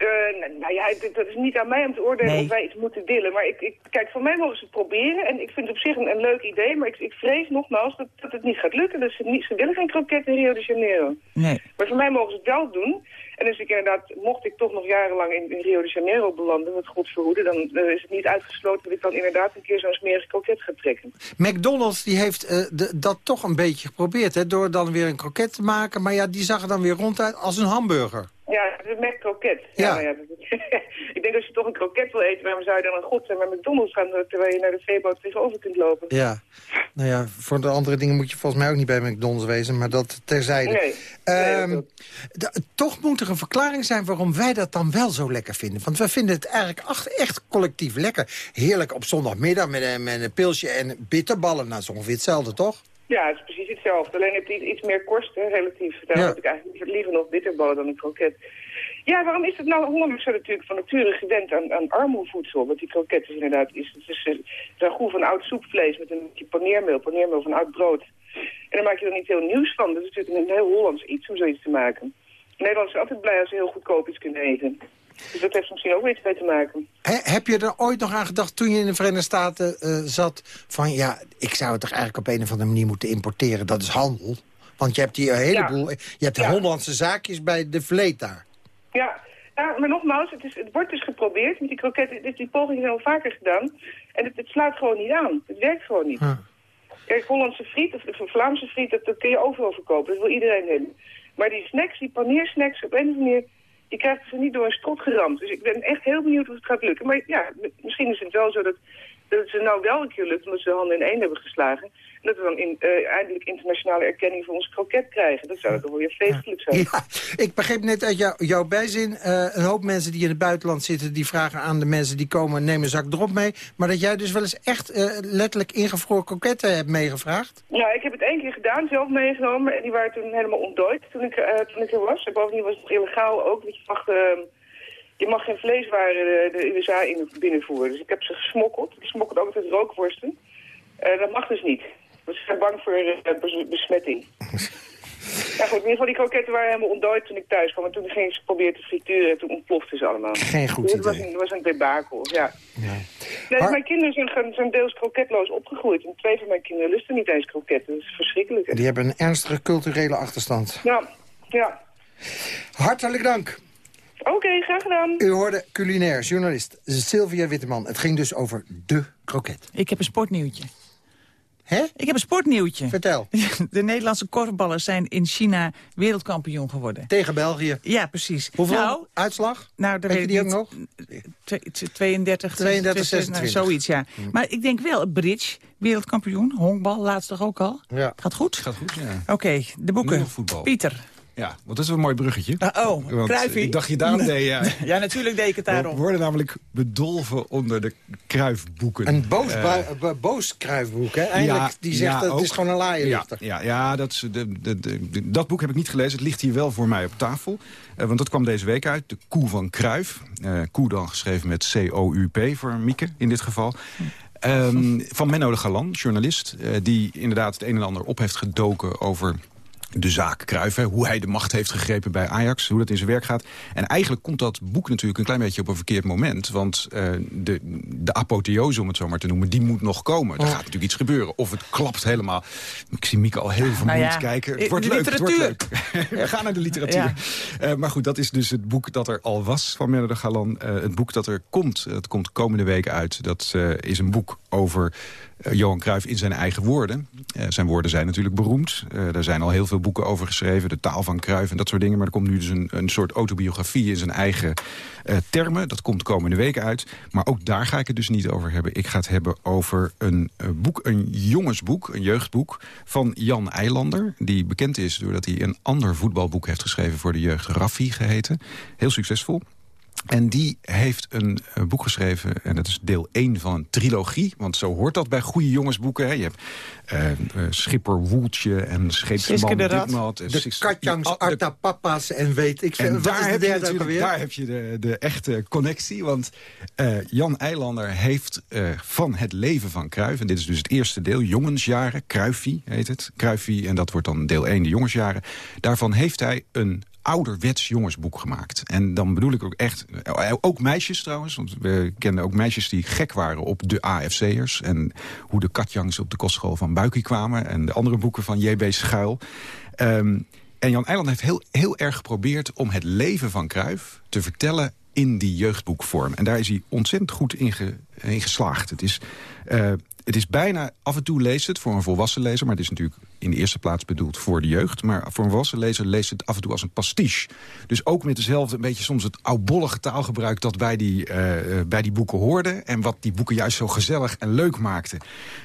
Eh, nou, ja, dat is niet aan mij om te oordelen Nee. of wij iets moeten willen. Maar ik, ik, kijk, voor mij mogen ze het proberen. En ik vind het op zich een, een leuk idee. Maar ik, ik vrees nogmaals dat, dat het niet gaat lukken. Ze, niet, ze willen geen kroket in Rio de Janeiro. Nee. Maar voor mij mogen ze het wel doen. En dus ik inderdaad, mocht ik toch nog jarenlang in, in Rio de Janeiro belanden, met God verhoeden, dan eh, is het niet uitgesloten dat ik dan inderdaad een keer zo'n smerige kroket ga trekken. McDonald's die heeft eh, de- dat toch een beetje geprobeerd. Hè, door dan weer een kroket te maken. Maar ja, die zag er dan weer ronduit als een hamburger. Ja, de Mac kroket. Ja. ja, [laughs] ik denk dat als je toch een kroket wil eten, waarom zou je dan een zijn naar McDonald's gaan, eh, terwijl je naar de veeboot tegenover kunt lopen? Ja. Nou ja, voor de andere dingen moet je volgens mij ook niet bij McDonald's wezen. Maar dat terzijde. Nee. Ehm, toch moet er een verklaring zijn waarom wij dat dan wel zo lekker vinden. Want wij vinden het eigenlijk echt collectief lekker. Heerlijk op zondagmiddag met een, met een pilsje en bitterballen. Nou, dat is ongeveer hetzelfde, toch? Ja, het is precies hetzelfde. Alleen het iets, iets meer kost, hè, relatief. Daar Ja. heb ik eigenlijk liever- nog bitterballen dan een kroket. Ja, waarom is het nou? Hollanders zijn natuurlijk van nature gewend aan, aan armoevoedsel. Want die kroket is inderdaad is, het is, eh, ragout van oud soepvlees met een beetje paneermeel, paneermeel van oud brood. En daar maak je er niet heel nieuws van. Dat is natuurlijk een heel Hollands iets om zoiets te maken. Nederlanders zijn altijd blij als ze heel goedkoop iets kunnen eten. Dus dat heeft misschien ook weer iets mee te maken. He- heb je er ooit nog aan gedacht toen je in de Verenigde Staten eh, zat... van ja, ik zou het toch eigenlijk op een of andere manier moeten importeren. Dat is handel. Want je hebt hier een heleboel... Je hebt Ja. Hollandse zaakjes bij de vleet daar. Ja, ja maar nogmaals, het, is, het wordt dus geprobeerd met die kroketten. Dit, die pogingen zijn al vaker gedaan. En het, het slaat gewoon niet aan. Het werkt gewoon niet. Kijk, Hollandse friet of, of Vlaamse friet, dat, dat kun je overal verkopen. Dat wil iedereen hebben. Maar die snacks, die paneersnacks, op een of andere manier... je krijgt ze niet door een strot geramd. Dus ik ben echt heel benieuwd of het gaat lukken. Maar ja, misschien is het wel zo dat, dat het ze nou wel een keer lukt... omdat ze de handen in één hebben geslagen. Dat we dan in, eh, eindelijk internationale erkenning voor ons kroket krijgen. Dat zou toch wel weer feestelijk zijn. Ja, ik begreep net uit jou, jouw bijzin... eh, een hoop mensen die in het buitenland zitten... die vragen aan de mensen die komen... neem een zak drop mee. Maar dat jij dus wel eens echt eh, letterlijk ingevroren kroketten hebt meegevraagd? Ja, ik heb het één keer gedaan, zelf meegenomen. En die waren toen helemaal ontdooid toen ik, toen ik er was. En bovendien was het illegaal ook. Want je mag, eh, je mag geen vleeswaren de, USA in binnenvoeren. Dus ik heb ze gesmokkeld. Ik smokkelde ook altijd rookworsten. Dat mag dus niet. Want ze zijn bang voor eh, bes- besmetting. [laughs] Ja goed, in ieder geval die kroketten waren helemaal ontdooid toen ik thuis kwam. En toen ging ze proberen te frituren en toen ontploften ze allemaal. Geen goed dus het was idee. een, het was een debakel, ja. Nee, Maar- mijn kinderen zijn, zijn deels kroketloos opgegroeid. En twee van mijn kinderen lusten niet eens kroketten. Dat is verschrikkelijk. hè. Die hebben een ernstige culturele achterstand. Ja, ja. Hartelijk dank. Oké, graag gedaan. U hoorde culinair journalist Sylvia Witteman. Het ging dus over de kroket. Ik heb een sportnieuwtje. Hè? Ik heb een sportnieuwtje. Vertel. [laughs] De Nederlandse korfballers zijn in China wereldkampioen geworden. Tegen België. Ja, precies. Hoeveel Nou, uitslag? nou, dat Weet je die ook ik nog? niet. Twee- twee- 32, 32, 26, nou, zoiets, ja. Maar ik denk wel, bridge, wereldkampioen, honkbal, laatst toch ook al? Ja. Gaat goed? Gaat goed, ja. Oké, de boeken. Pieter. Ja, want dat is een mooi bruggetje. Ah, oh, Want Cruijffie. Ik dacht je daarom deed, ja. [laughs] Ja, natuurlijk deed ik het We daarom. worden namelijk bedolven onder de kruifboeken. Een boos, boos kruifboek, hè? Eindelijk, ja, die zegt ja, dat het is gewoon een laaienlichter. Ja, ja, ja dat, is de, de, de, de- dat boek heb ik niet gelezen. Het ligt hier wel voor mij op tafel. Eh, want dat kwam deze week uit. De Koe van Kruif. Eh koe dan geschreven met C-O-U-P voor Mieke in dit geval. Ehm, van Menno de Galan, journalist. eh, die inderdaad het een en ander op heeft gedoken over de zaak Cruijff, hè, hoe hij de macht heeft gegrepen bij Ajax, hoe dat in zijn werk gaat. En eigenlijk komt dat boek natuurlijk een klein beetje op een verkeerd moment. Want eh, de, de apotheose, om het zo maar te noemen, die moet nog komen. Er gaat natuurlijk iets gebeuren. Of het klapt helemaal. Ik zie Mieke al heel vermoeid ja, kijken. Het wordt leuk, het wordt leuk. [laughs] We gaan naar de literatuur. Ja. Eh, maar goed, dat is dus het boek dat er al was van Menno de Galan. Eh, het boek dat er komt, dat komt komende week uit. Dat is een boek over eh, Johan Cruijff in zijn eigen woorden. Eh, zijn woorden zijn natuurlijk beroemd. Eh, er zijn al heel veel boeken over geschreven. De taal van Cruijff en dat soort dingen. Maar er komt nu dus een, een soort autobiografie in zijn eigen termen. Dat komt komende week uit. Maar ook daar ga ik het dus niet over hebben. Ik ga het hebben over een boek, een jongensboek, een jeugdboek... van Jan Eilander, die bekend is doordat hij een ander voetbalboek heeft geschreven... voor de jeugd, Raffi geheten. Heel succesvol. En die heeft een eh, boek geschreven, en dat is deel 1 van een trilogie. Want zo hoort dat bij goede jongensboeken. Hè. Je hebt eh, eh, Schipper Woeltje en Scheepsman de. Ditmat. De Katjangs, Ja, de- Arta Papa's en weet ik veel. daar heb, je natuurlijk, daar heb je de, de echte connectie. Want eh, Jan Eilander heeft eh, van het leven van Cruijff... en dit is dus het eerste deel, jongensjaren, Cruijffie heet het. Cruijffie, en dat wordt dan deel 1, de jongensjaren. Daarvan heeft hij een ouderwets jongensboek gemaakt. En dan bedoel ik ook echt, eh, ook meisjes trouwens... want we kennen ook meisjes die gek waren op de AFC'ers... en hoe de katjangs op de kostschool van Buikie kwamen... en de andere boeken van J.B. Schuil... Ehm, en Jan Eiland heeft heel, heel erg geprobeerd om het leven van Cruijff te vertellen in die jeugdboekvorm. En daar is hij ontzettend goed in, in geslaagd. Het is, eh, het is bijna, af en toe leest het voor een volwassen lezer... maar het is natuurlijk in de eerste plaats bedoeld voor de jeugd. Maar voor een volwassen lezer leest het af en toe als een pastiche. Dus ook met dezelfde, een beetje soms het oudbollige taalgebruik... dat bij die, eh, eh, bij die boeken hoorde. En wat die boeken juist zo gezellig en leuk maakte.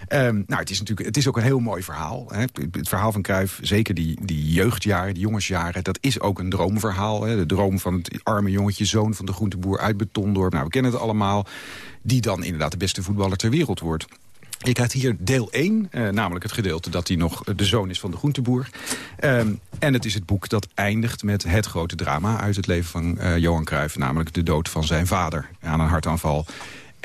Ehm, nou, het is natuurlijk het is ook een heel mooi verhaal. Hè. Het, verhaal van Cruijff, zeker die, die jeugdjaren, die jongensjaren... dat is ook een droomverhaal. Hè. De droom van het arme jongetje, zoon van de groenteboer uit Betondorp. Nou, we kennen het allemaal. Die dan inderdaad de beste voetballer ter wereld wordt. Je krijgt hier deel 1, eh, namelijk het gedeelte dat hij nog de zoon is van de groenteboer. Ehm, en het is het boek dat eindigt met het grote drama uit het leven van eh, Johan Cruijff. Namelijk de dood van zijn vader aan een hartaanval.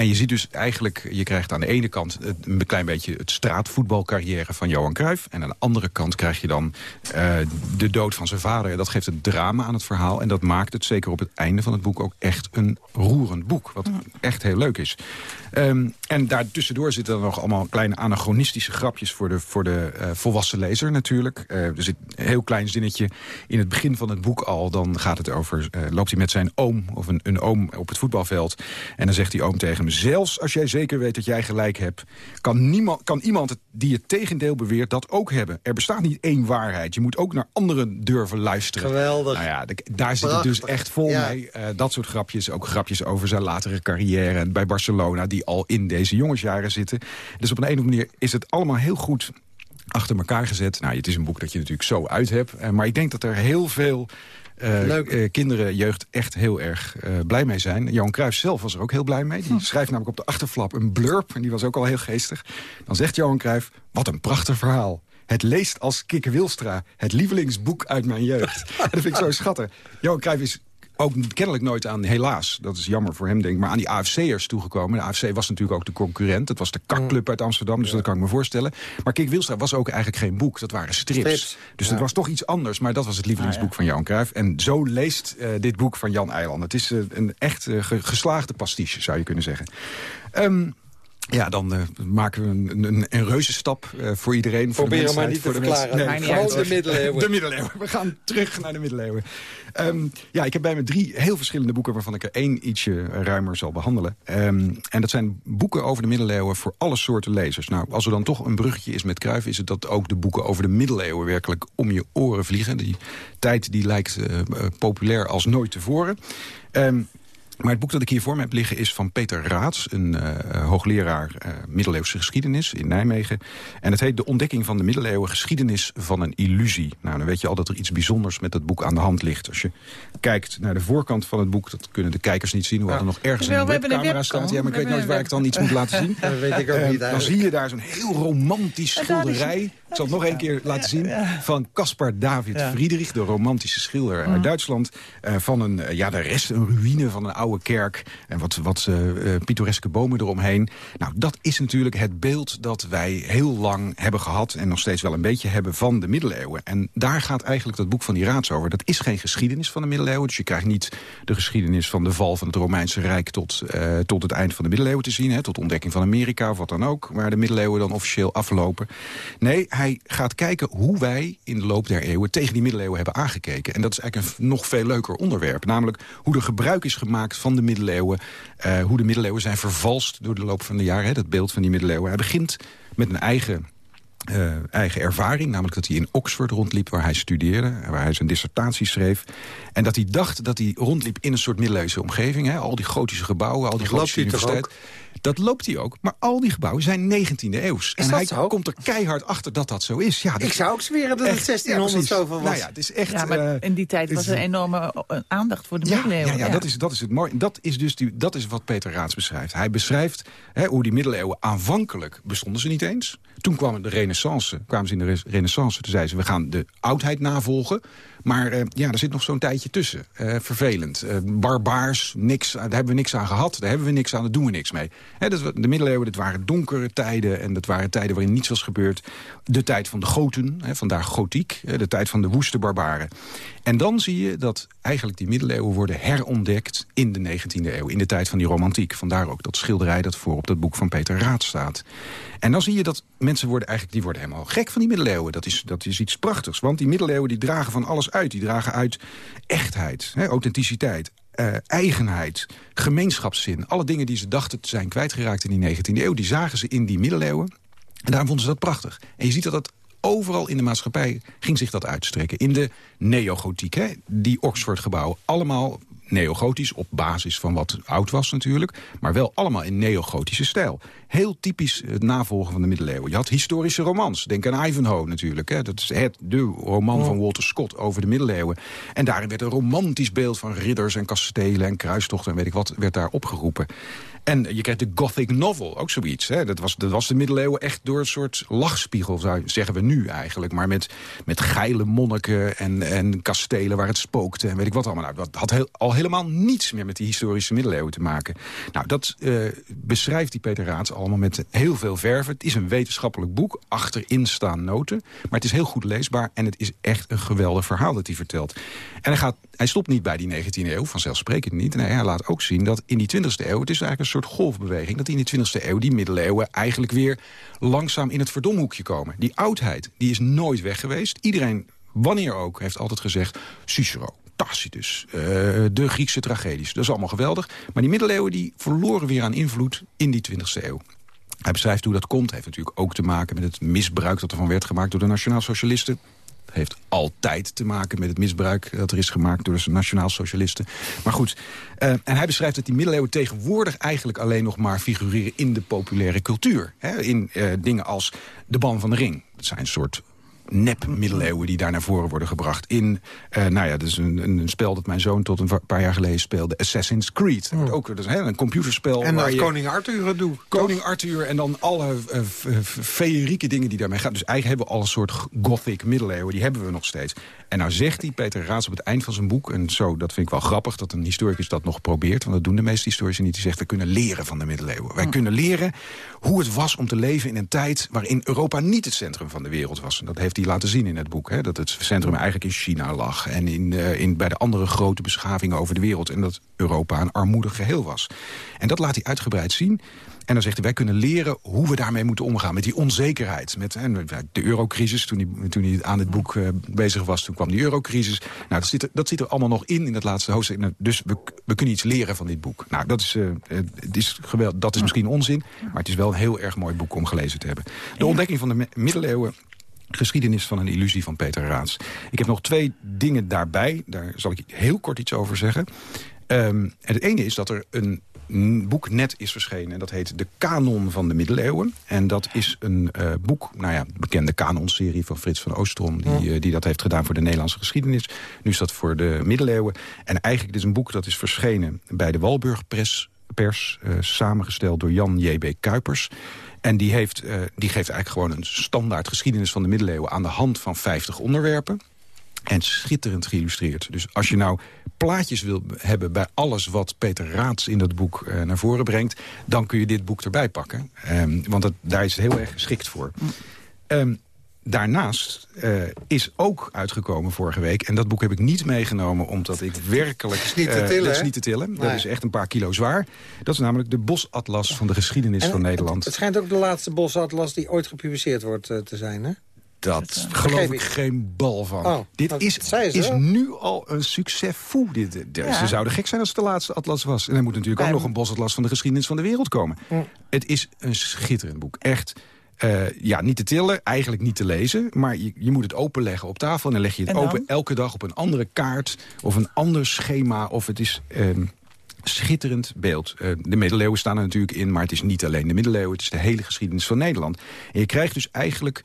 En je ziet dus eigenlijk, je krijgt aan de ene kant een klein beetje het straatvoetbalcarrière van Johan Cruijff. En aan de andere kant krijg je dan eh, de dood van zijn vader. En dat geeft het drama aan het verhaal. En dat maakt het, zeker op het einde van het boek, ook echt een roerend boek. Wat echt heel leuk is. Ehm, en daartussendoor zitten er nog allemaal kleine anachronistische grapjes voor de, voor de eh, volwassen lezer natuurlijk. Eh, er zit een heel klein zinnetje in het begin van het boek al. Dan gaat het over, loopt hij met zijn oom of een, een oom op het voetbalveld. En dan zegt die oom tegen hem, zelfs als jij zeker weet dat jij gelijk hebt... kan, niemand, kan iemand die het tegendeel beweert dat ook hebben. Er bestaat niet één waarheid. Je moet ook naar anderen durven luisteren. Geweldig. Nou ja, daar zit het dus echt vol Ja. mee. Eh, dat soort grapjes, ook grapjes over zijn latere carrière... en bij Barcelona, die al in deze jongensjaren zitten. Dus op een, andere manier is het allemaal heel goed achter elkaar gezet. Nou, het is een boek dat je natuurlijk zo uit hebt. eh, maar ik denk dat er heel veel eh, kinderen, jeugd echt heel erg eh, blij mee zijn. Johan Cruijff zelf was er ook heel blij mee. Die schrijft namelijk op de achterflap een blurb. En die was ook al heel geestig. Dan zegt Johan Cruijff, wat een prachtig verhaal. Het leest als Kikke Wilstra. Het lievelingsboek uit mijn jeugd. en [laughs] dat vind ik zo schattig. Johan Cruijff is ook kennelijk nooit aan, helaas, dat is jammer voor hem denk ik... maar aan die AFC'ers toegekomen. De AFC was natuurlijk ook de concurrent. Het was de kakclub uit Amsterdam, dus dat kan ik me voorstellen. Maar Kik Wilstra was ook eigenlijk geen boek, dat waren strips. Strips, Dus het was toch iets anders, maar dat was het lievelingsboek van Johan Cruijff. En zo leest eh, dit boek van Jan Eiland. Het is eh, een echt eh, ge- geslaagde pastiche, zou je kunnen zeggen. Ehm, Ja, dan uh, maken we een, een, een reuzenstap uh, voor iedereen. Probeer voor maar niet te verklaren. Nee, Gewoon de middeleeuwen. [laughs] De middeleeuwen. We gaan terug naar de middeleeuwen. Um, ja, ik heb bij me drie heel verschillende boeken... waarvan ik er één ietsje ruimer zal behandelen. Um, en dat zijn boeken over de middeleeuwen voor alle soorten lezers. Nou, als er dan toch een bruggetje is met Kruif... is het dat ook de boeken over de middeleeuwen werkelijk om je oren vliegen. Die tijd die lijkt uh, populair als nooit tevoren. Um, maar het boek dat ik hier voor me heb liggen is van Peter Raats... een uh, hoogleraar uh, middeleeuwse geschiedenis in Nijmegen. En het heet De ontdekking van de middeleeuwen geschiedenis van een illusie. Nou, dan weet je al dat er iets bijzonders met dat boek aan de hand ligt. Als je kijkt naar de voorkant van het boek... dat kunnen de kijkers niet zien, hoewel er nog ergens een webcamera staat. Ja, maar ik weet nooit waar ik dan iets moet laten zien. [laughs] Dat weet ik ook uh, niet Dan zie je daar zo'n heel romantisch schilderij... Ik zal het nog een keer laten zien. Van Caspar David Friedrich, de romantische schilder uit Duitsland. Uh, van een, uh, ja, de rest, een ruïne van een oude kerk. En wat, wat uh, pittoreske bomen eromheen. Nou, dat is natuurlijk het beeld dat wij heel lang hebben gehad... en nog steeds wel een beetje hebben van de middeleeuwen. En daar gaat eigenlijk dat boek van die raads over. Dat is geen geschiedenis van de middeleeuwen. Dus je krijgt niet de geschiedenis van de val van het Romeinse Rijk... tot, tot het eind van de middeleeuwen te zien. Hè, tot ontdekking van Amerika of wat dan ook. Waar de middeleeuwen dan officieel aflopen. Nee, hij gaat kijken hoe wij in de loop der eeuwen tegen die middeleeuwen hebben aangekeken. En dat is eigenlijk een nog veel leuker onderwerp. Namelijk hoe er gebruik is gemaakt van de middeleeuwen. Uh, hoe de middeleeuwen zijn vervalst door de loop van de jaren. Hè, dat beeld van die middeleeuwen. Hij begint met een eigen uh, eigen ervaring. Namelijk dat hij in Oxford rondliep waar hij studeerde. Waar hij zijn dissertatie schreef. En dat hij dacht dat hij rondliep in een soort middeleeuwse omgeving. Hè? Al die gotische gebouwen, al die gotische universiteiten. Dat loopt hij ook. Maar al die gebouwen zijn 19e eeuws. Is en hij zo? komt er keihard achter dat dat zo is. Ja, ik zou ook zweren dat het 1600 ja, zoveel was. Nou ja, het is echt, ja, maar uh, in die tijd was er enorme aandacht voor de ja, middeleeuwen. Ja, ja, Dat, is, dat is het mooie. Dat is, dus die, dat is wat Peter Raats beschrijft. Hij beschrijft hè, hoe die middeleeuwen aanvankelijk bestonden ze niet eens. Toen kwam de renaissance, kwamen ze in de renaissance. Toen zeiden ze, we gaan de oudheid navolgen. Maar uh, ja, er zit nog zo'n tijdje tussen. Uh, vervelend. Uh, barbaars, niks, daar hebben we niks aan gehad. Daar hebben we niks aan, daar doen we niks mee. He, de middeleeuwen, dat waren donkere tijden. En dat waren tijden waarin niets was gebeurd. De tijd van de goten, he, vandaar gotiek. de tijd van de woeste barbaren. En dan zie je dat eigenlijk die middeleeuwen worden herontdekt in de 19e eeuw. In de tijd van die romantiek. Vandaar ook dat schilderij dat voor op dat boek van Peter Raad staat. En dan zie je dat mensen worden eigenlijk die worden helemaal gek van die middeleeuwen. Dat is, dat is iets prachtigs. Want die middeleeuwen die dragen van alles uit. Die dragen uit echtheid, hè, authenticiteit, uh, eigenheid, gemeenschapszin. Alle dingen die ze dachten te zijn kwijtgeraakt in die 19e eeuw... die zagen ze in die middeleeuwen. En daarom vonden ze dat prachtig. En je ziet dat dat overal in de maatschappij ging zich dat uitstrekken. In de neogotiek, hè, die Oxford-gebouwen. Allemaal neogotisch, op basis van wat oud was natuurlijk... maar wel allemaal in neogotische stijl. Heel typisch het navolgen van de middeleeuwen. Je had historische romans. Denk aan Ivanhoe natuurlijk. Hè. Dat is het, de roman van Walter Scott over de middeleeuwen. En daarin werd een romantisch beeld van ridders en kastelen... en kruistochten en weet ik wat, werd daar opgeroepen. En je krijgt de gothic novel, ook zoiets. Hè. Dat, was, dat was de middeleeuwen echt door een soort lachspiegel, zeggen we nu eigenlijk. Maar met, met geile monniken en, en kastelen waar het spookte en weet ik wat allemaal. Nou, dat had al helemaal niets meer met die historische middeleeuwen te maken. Nou, dat uh, beschrijft die Peter Raats allemaal met heel veel verven. Het is een wetenschappelijk boek, achterin staan noten. Maar het is heel goed leesbaar en het is echt een geweldig verhaal dat hij vertelt. En hij, gaat, hij stopt niet bij die 19e eeuw, vanzelfsprekend niet. Hij laat ook zien dat in die 20e eeuw... het is eigenlijk een soort golfbeweging... dat in de 20e eeuw die middeleeuwen eigenlijk weer langzaam in het verdomhoekje komen. Die oudheid, die is nooit weg geweest. Iedereen, wanneer ook, heeft altijd gezegd... Cicero, Tacitus, uh, de Griekse tragedies. Dat is allemaal geweldig. Maar die middeleeuwen die verloren weer aan invloed in die 20e eeuw. Hij beschrijft hoe dat komt. heeft natuurlijk ook te maken met het misbruik dat ervan werd gemaakt door de nationaal-socialisten heeft altijd te maken met het misbruik dat er is gemaakt door de nationaal-socialisten. Maar goed, uh, en hij beschrijft dat die middeleeuwen tegenwoordig eigenlijk alleen nog maar figureren in de populaire cultuur. Hè? In uh, dingen als de ban van de ring. Dat zijn een soort nep-middeleeuwen die daar naar voren worden gebracht. In, uh, nou ja, dat is een, een, spel dat mijn zoon tot een paar jaar geleden speelde. Assassin's Creed. Oh. Ook, dat is een computerspel. En waar je, Koning Arthur doet. Koning Arthur en dan alle uh, feerieke dingen die daarmee gaan. Dus eigenlijk hebben we al een soort gothic middeleeuwen. Die hebben we nog steeds. En nou zegt hij, Peter Raats op het eind van zijn boek... en zo, dat vind ik wel grappig dat een historicus dat nog probeert... want dat doen de meeste historici niet. Die zegt, we kunnen leren van de middeleeuwen. Wij kunnen leren hoe het was om te leven in een tijd... waarin Europa niet het centrum van de wereld was. En dat heeft hij laten zien in het boek. Hè? Dat het centrum eigenlijk in China lag. En in, uh, in, bij de andere grote beschavingen over de wereld. En dat Europa een armoedig geheel was. En dat laat hij uitgebreid zien. En dan zegt hij, wij kunnen leren hoe we daarmee moeten omgaan. Met die onzekerheid. Met de eurocrisis, toen hij, toen hij aan dit boek uh, bezig was... toen kwam die eurocrisis. Nou, dat zit, er, dat zit er allemaal nog in, in dat laatste hoofdstuk. Nou, dus we, we kunnen iets leren van dit boek. Nou, dat is, uh, het is, dat is misschien onzin. Maar het is wel een heel erg mooi boek om gelezen te hebben. De ontdekking van de middeleeuwen Geschiedenis van een illusie van Peter Raats. Ik heb nog twee dingen daarbij. Daar zal ik heel kort iets over zeggen. Um, het ene is dat er een boek net is verschenen. En dat heet De Kanon van de Middeleeuwen. En dat is een uh, boek, nou ja, bekende kanonserie van Frits van Oostrom... Die, uh, die dat heeft gedaan voor de Nederlandse geschiedenis. Nu is dat voor de Middeleeuwen. En eigenlijk is een boek dat is verschenen bij de Walburg Pers... uh, samengesteld door Jan J.B. Kuipers... En die, heeft, uh, die geeft eigenlijk gewoon een standaard geschiedenis van de middeleeuwen... aan de hand van 50 onderwerpen. En schitterend geïllustreerd. Dus als je nou plaatjes wil hebben bij alles wat Peter Raats in dat boek uh, naar voren brengt... dan kun je dit boek erbij pakken. Um, want dat, daar is het heel erg geschikt voor. Um, daarnaast uh, is ook uitgekomen vorige week... en dat boek heb ik niet meegenomen omdat ik werkelijk... Dat is niet te tillen, uh, Dat is niet te tillen. Nee. Dat is echt een paar kilo zwaar. Dat is namelijk de bosatlas van de geschiedenis en van Nederland. Het, het schijnt ook de laatste bosatlas die ooit gepubliceerd wordt uh, te zijn, hè? Dat geloof ik geen bal van. Oh, dit is, is nu al een succes fou. Dit, dit, ja. Ze zouden gek zijn als het de laatste atlas was. En er moet natuurlijk ook nog een bosatlas van de geschiedenis van de wereld komen. Ja. Het is een schitterend boek. Echt. Uh, ja, niet te tillen, eigenlijk niet te lezen. Maar je, je moet het openleggen op tafel. En dan leg je het open elke dag op een andere kaart. Of een ander schema. Of het is... Uh, schitterend beeld. Uh, de middeleeuwen staan er natuurlijk in, maar het is niet alleen de middeleeuwen. Het is de hele geschiedenis van Nederland. En je krijgt dus eigenlijk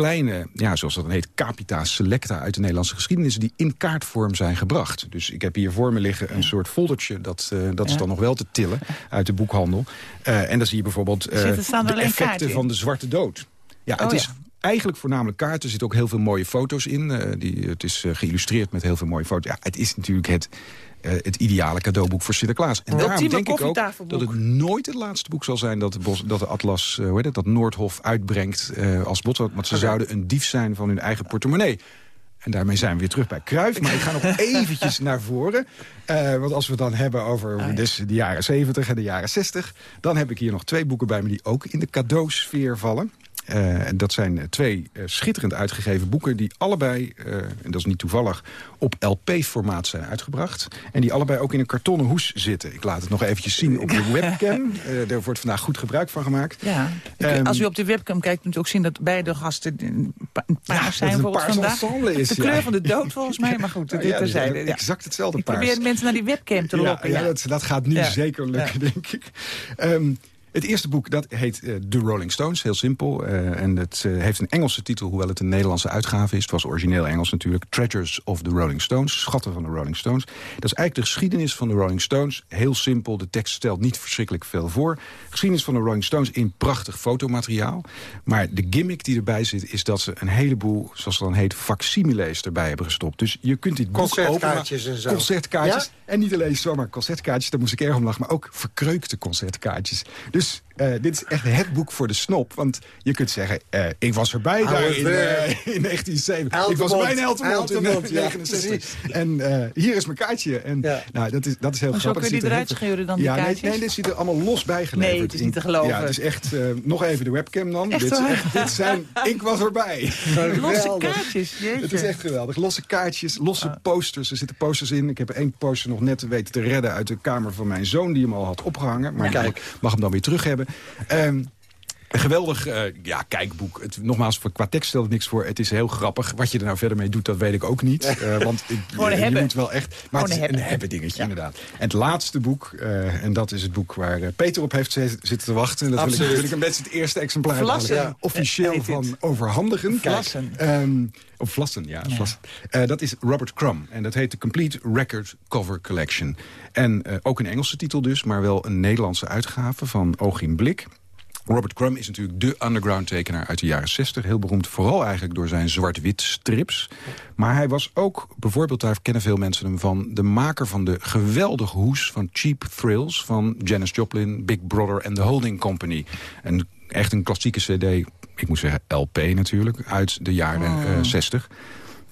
kleine, ja, zoals dat dan heet, capita selecta uit de Nederlandse geschiedenis... die in kaartvorm zijn gebracht. Dus ik heb hier voor me liggen een soort foldertje... dat, uh, dat ja. is dan nog wel te tillen uit de boekhandel. Uh, en dan zie je bijvoorbeeld uh, de effecten van de zwarte dood. Ja, het oh, is... Ja eigenlijk voornamelijk kaarten. Er zitten ook heel veel mooie foto's in. Uh, die, het is uh, geïllustreerd met heel veel mooie foto's. Ja, het is natuurlijk het, uh, het ideale cadeauboek voor Sinterklaas. En daarom denk ik ook dat het nooit het laatste boek zal zijn... dat de, bos, dat de Atlas, hoe heet het, dat Noordhof uitbrengt als bot. Want ze okay. zouden een dief zijn van hun eigen portemonnee. En daarmee zijn we weer terug bij Kruif. Maar ik ga nog [laughs] eventjes naar voren. Uh, want als we het dan hebben over dus de jaren 70 en de jaren 60... dan heb ik hier nog twee boeken bij me die ook in de cadeausfeer vallen. Uh, en dat zijn twee uh, schitterend uitgegeven boeken... die allebei, uh, en dat is niet toevallig, op LP-formaat zijn uitgebracht. En die allebei ook in een kartonnen hoes zitten. Ik laat het nog eventjes zien op de webcam. [laughs] daar wordt vandaag goed gebruik van gemaakt. Ja. Um, Als u op de webcam kijkt, kunt u ook zien dat beide gasten een paars ja, zijn voor vandaag. Is, de kleur ja. van de dood volgens mij, maar goed, dit ja. Ja. Exact hetzelfde Ik paars. probeer mensen naar die webcam te lokken. Ja, dat, dat, gaat nu zeker lukken, denk ik. Um, het eerste boek dat heet uh, The Rolling Stones, heel simpel. Uh, en het uh, heeft een Engelse titel, hoewel het een Nederlandse uitgave is. Het was origineel Engels natuurlijk. Treasures of the Rolling Stones, schatten van de Rolling Stones. Dat is eigenlijk de geschiedenis van de Rolling Stones. Heel simpel, de tekst stelt niet verschrikkelijk veel voor. Geschiedenis van de Rolling Stones in prachtig fotomateriaal. Maar de gimmick die erbij zit, is dat ze een heleboel, zoals het dan heet, facsimiles erbij hebben gestopt. Dus je kunt dit boek Concertkaartjes en zo. Concertkaartjes. Ja? En niet alleen zomaar concertkaartjes, daar moest ik erg om lachen. Maar ook verkreukte concertkaartjes. Dus uh, dit is echt het boek voor de snop. Want je kunt zeggen, uh, ik was erbij daar in, uh, [laughs] in 1970. Ik was bij een Eltemond in 1969. Ja, en hier is mijn kaartje. En ja. nou, dat, is, dat is heel maar grappig. Zo kun je eruit scheuren dan, die kaartjes? Nee, nee, dit ziet er allemaal los bijgeleverd. Nee, het is niet te geloven. Ja, het is echt, nog even de webcam dan. Echt dit, is echt, dit zijn, [laughs] ik was erbij. Losse kaartjes, jeetje. Het is echt geweldig. Losse kaartjes, losse ah. posters. Er zitten posters in. Ik heb één poster nog net weten te redden uit de kamer van mijn zoon... die hem al had opgehangen. Maar kijk, mag hem dan weer terug hebben. Um, een geweldig uh, ja, kijkboek. Het, nogmaals, voor, qua tekst stelt het niks voor. Het is heel grappig. Wat je er nou verder mee doet, dat weet ik ook niet. Uh, want ik, [laughs] je, moet wel echt... Maar het is een hebben dingetje, ja. inderdaad. En het laatste boek, uh, en dat is het boek waar Peter op heeft zitten te wachten. En dat wil ik natuurlijk een beetje het eerste exemplaar Vlassen. Ja. officieel van overhandigen. Vlassen. Um, of Vlassen, ja. ja. Vlassen. dat is Robert Crumb. En dat heet de Complete Record Cover Collection. En ook een Engelse titel dus, maar wel een Nederlandse uitgave van Oog in Blik. Robert Crumb is natuurlijk de underground tekenaar uit de jaren 60. Heel beroemd vooral eigenlijk door zijn zwart-wit strips. Maar hij was ook, bijvoorbeeld, daar kennen veel mensen hem van... de maker van de geweldige hoes van Cheap Thrills... van Janis Joplin, Big Brother en The Holding Company. En echt een klassieke cd ik moet zeggen LP natuurlijk, uit de jaren Oh. 60.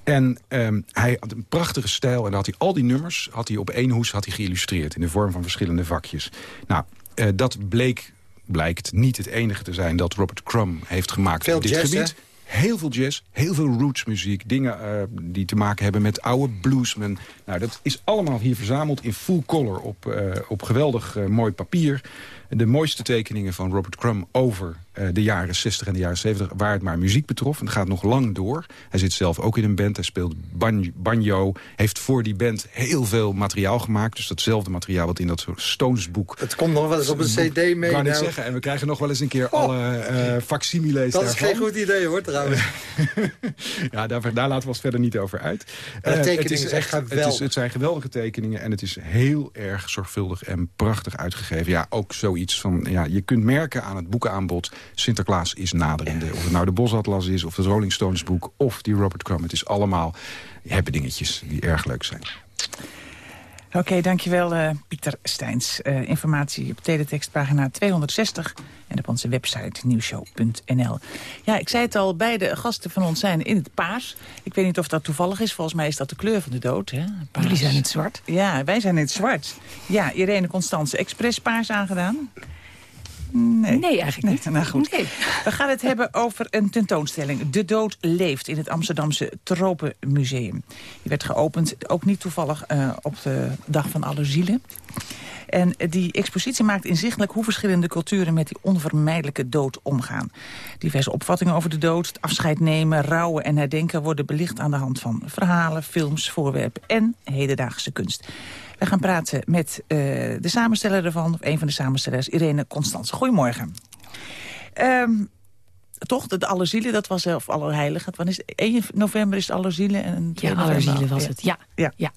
En ehm, hij had een prachtige stijl. En dan had hij al die nummers had hij op één hoes had hij geïllustreerd. In de vorm van verschillende vakjes. Nou, eh, dat bleek, blijkt niet het enige te zijn dat Robert Crumb heeft gemaakt Veel op dit jazz, gebied. Heel veel jazz, heel veel rootsmuziek. Dingen eh, die te maken hebben met oude bluesmen. Nou, dat is allemaal hier verzameld in full color op, eh, op geweldig eh, mooi papier. De mooiste tekeningen van Robert Crumb over eh, de jaren 60 en de jaren 70... waar het maar muziek betrof. En dat gaat nog lang door. Hij zit zelf ook in een band. Hij speelt ban- banjo. Heeft voor die band heel veel materiaal gemaakt. Dus datzelfde materiaal wat in dat soort Stones-boek... Het komt nog wel eens op een cd mee. Kan niet nou. zeggen. En we krijgen nog wel eens een keer alle eh facsimiles Dat is daarvan. geen goed idee hoor trouwens. [laughs] Ja, daar, daar laten we ons verder niet over uit. Eh, het, is zijn echt, het, is, het zijn geweldige tekeningen en het is heel erg zorgvuldig en prachtig uitgegeven. Ja, ook zoiets van, ja, je kunt merken aan het boekenaanbod... Sinterklaas is naderende. Of het nou de Bosatlas is, of het Rolling Stones boek... of die Robert Crumb. Het is allemaal hebben dingetjes die erg leuk zijn. Oké, dankjewel eh, Pieter Steins. Eh, informatie op teletextpagina 260 en op onze website nieuwshow.nl. Ja, ik zei het al, beide gasten van ons zijn in het paars. Ik weet niet of dat toevallig is. Volgens mij is dat de kleur van de dood. Hè? Paars. Jullie zijn in het zwart. Ja, wij zijn in het zwart. Ja, Irene Constance, expres paars aangedaan? Nee. Nee, eigenlijk niet. nou goed. Nee. We gaan het hebben over een tentoonstelling. De dood leeft in het Amsterdamse Tropenmuseum. Die werd geopend, ook niet toevallig, eh, op de Dag van Alle Zielen. En die expositie maakt inzichtelijk hoe verschillende culturen met die onvermijdelijke dood omgaan. Diverse opvattingen over de dood, afscheid nemen, rouwen en herdenken worden belicht aan de hand van verhalen, films, voorwerpen en hedendaagse kunst. We gaan praten met eh, de samensteller ervan, of een van de samenstellers, Irene Constance. Goedemorgen. Ehm, toch, de, Allerzielen, dat was, eh, of Allerheiligen. Wanneer is het? 1 november is het Allerzielen en 2 Ja, was het. Ja. Ja. ja.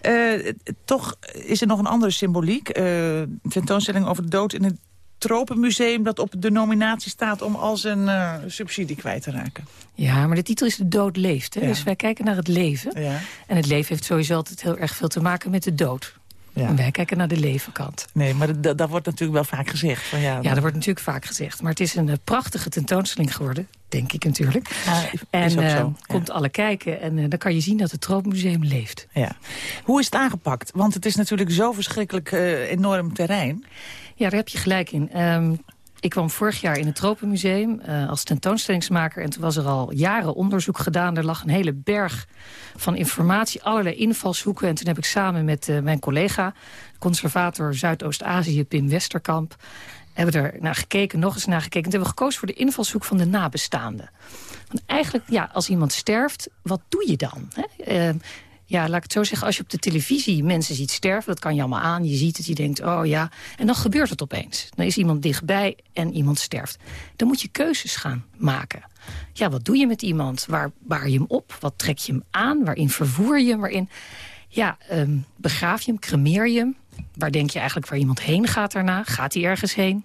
Eh, toch is er nog een andere symboliek. eh, een tentoonstelling over de dood in het Tropenmuseum... dat op de nominatie staat om al zijn eh, subsidie kwijt te raken. Ja, maar de titel is De dood leeft. Hè? Ja. Dus wij kijken naar het leven. Ja. En het leven heeft sowieso altijd heel erg veel te maken met de dood. Ja. En wij kijken naar de levenkant. Nee, maar dat- wordt natuurlijk wel vaak gezegd. Van, ja, Ja, dat wordt natuurlijk vaak gezegd. Maar het is een eh, prachtige tentoonstelling geworden. Denk ik natuurlijk. Ja, en eh, zo, ja. komt alle kijken. En eh, dan kan je zien dat het Tropenmuseum leeft. Ja. Hoe is het aangepakt? Want het is natuurlijk zo verschrikkelijk eh, enorm terrein. Ja, daar heb je gelijk in. Ehm, ik kwam vorig jaar in het Tropenmuseum eh, als tentoonstellingsmaker. En toen was er al jaren onderzoek gedaan. Er lag een hele berg van informatie, allerlei invalshoeken. En toen heb ik samen met eh, mijn collega, conservator Zuidoost-Azië, Pim Westerkamp... hebben we er naar gekeken, nog eens naar gekeken. En toen hebben we gekozen voor de invalshoek van de nabestaanden. Want eigenlijk, ja, als iemand sterft, wat doe je dan? Hè? Eh, ja, laat ik het zo zeggen, als je op de televisie mensen ziet sterven... dat kan je allemaal aan, je ziet het, je denkt, oh ja... en dan gebeurt het opeens. Dan is iemand dichtbij en iemand sterft. Dan moet je keuzes gaan maken. Ja, wat doe je met iemand? Waar baar je hem op? Wat trek je hem aan? Waarin vervoer je hem? Waarin, ja, ehm, begraaf je hem? Cremeer je hem? Waar denk je eigenlijk waar iemand heen gaat daarna? Gaat hij ergens heen?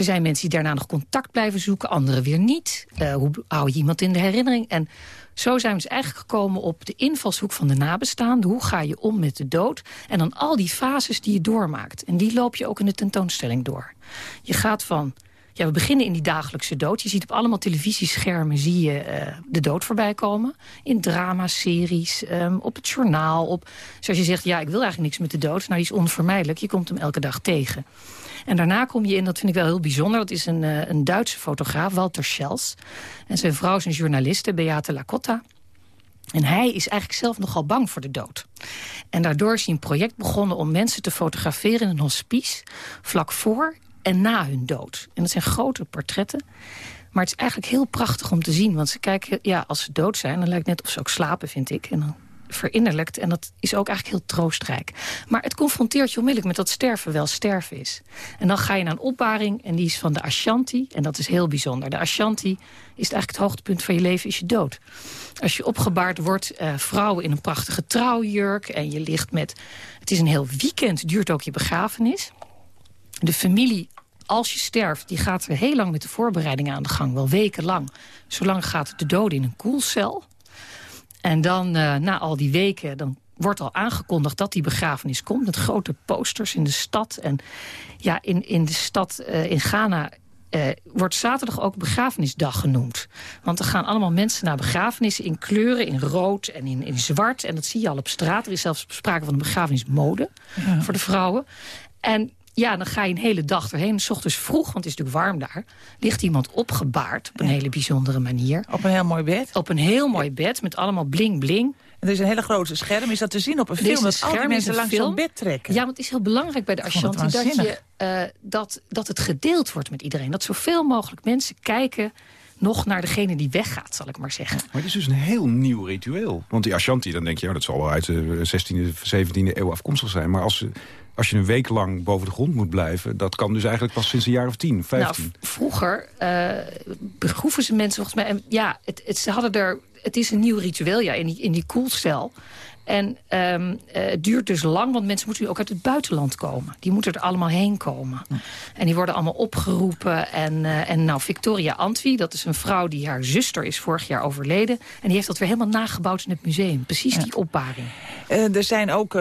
Er zijn mensen die daarna nog contact blijven zoeken, anderen weer niet. Eh, hoe hou je iemand in de herinnering? En zo zijn we dus eigenlijk gekomen op de invalshoek van de nabestaanden. Hoe ga je om met de dood? En dan al die fases die je doormaakt. En die loop je ook in de tentoonstelling door. Je gaat van... Ja, we beginnen in die dagelijkse dood. Je ziet op allemaal televisieschermen zie je eh, de dood voorbij komen. In dramaseries, ehm, op het journaal. Op, zoals je zegt, ja, ik wil eigenlijk niks met de dood. Nou, die is onvermijdelijk. Je komt hem elke dag tegen. En daarna kom je in, dat vind ik wel heel bijzonder... dat is een, eh, een Duitse fotograaf, Walter Schels. En zijn vrouw is een journaliste, Beate Lacotta. En hij is eigenlijk zelf nogal bang voor de dood. En daardoor is hij een project begonnen om mensen te fotograferen in een hospice... vlak voor en na hun dood. En dat zijn grote portretten. Maar het is eigenlijk heel prachtig om te zien. Want ze kijken, ja, als ze dood zijn, dan lijkt het net of ze ook slapen, vind ik. En dan verinnerlijkt. En dat is ook eigenlijk heel troostrijk. Maar het confronteert je onmiddellijk met dat sterven wel sterven is. En dan ga je naar een opbaring en die is van de Ashanti. En dat is heel bijzonder. De Ashanti is eigenlijk het hoogtepunt van je leven, is je dood. Als je opgebaard wordt, eh, vrouwen in een prachtige trouwjurk... en je ligt met... Het is een heel weekend, duurt ook je begrafenis. De familie als je sterft, die gaat er heel lang met de voorbereidingen aan de gang. Wel wekenlang. Zolang gaat de dood in een koelcel. En dan, eh, na al die weken, dan wordt al aangekondigd dat die begrafenis komt. Met grote posters in de stad. En ja, in, in de stad, eh, in Ghana, uh, wordt zaterdag ook begrafenisdag genoemd. Want er gaan allemaal mensen naar begrafenissen in kleuren, in rood en in, in zwart. En dat zie je al op straat. Er is zelfs sprake van een begrafenismode voor de vrouwen. En ja, dan ga je een hele dag erheen. S ochtends vroeg, want het is natuurlijk warm daar... ligt iemand opgebaard op een hele bijzondere manier. Op een heel mooi bed? Op een heel mooi bed met allemaal bling-bling. Er is een hele grote scherm. Is dat te zien op een film? Dat al die mensen langs zo'n bed trekken? Ja, want het is heel belangrijk bij de Ashanti... Dat, je, uh, dat, dat het gedeeld wordt met iedereen. Dat zoveel mogelijk mensen kijken nog naar degene die weggaat, zal ik maar zeggen. Maar het is dus een heel nieuw ritueel. Want die Ashanti, dan denk je, ja, dat zal wel uit de 16e, 17e eeuw afkomstig zijn. Maar als ze als je een week lang boven de grond moet blijven... dat kan dus eigenlijk pas sinds een jaar of 10, 15. Nou, vroeger uh, begroeven ze mensen volgens mij... En ja, het, het, ze hadden er, het is een nieuw ritueel ja, in die, in die koelstel. En um, het duurt dus lang, want mensen moeten nu ook uit het buitenland komen. Die moeten er allemaal heen komen. En die worden allemaal opgeroepen. En, uh, en nou, Victoria Antwi, dat is een vrouw die haar zuster is vorig jaar overleden. En die heeft dat weer helemaal nagebouwd in het museum. Precies die opbaring. Uh, er zijn ook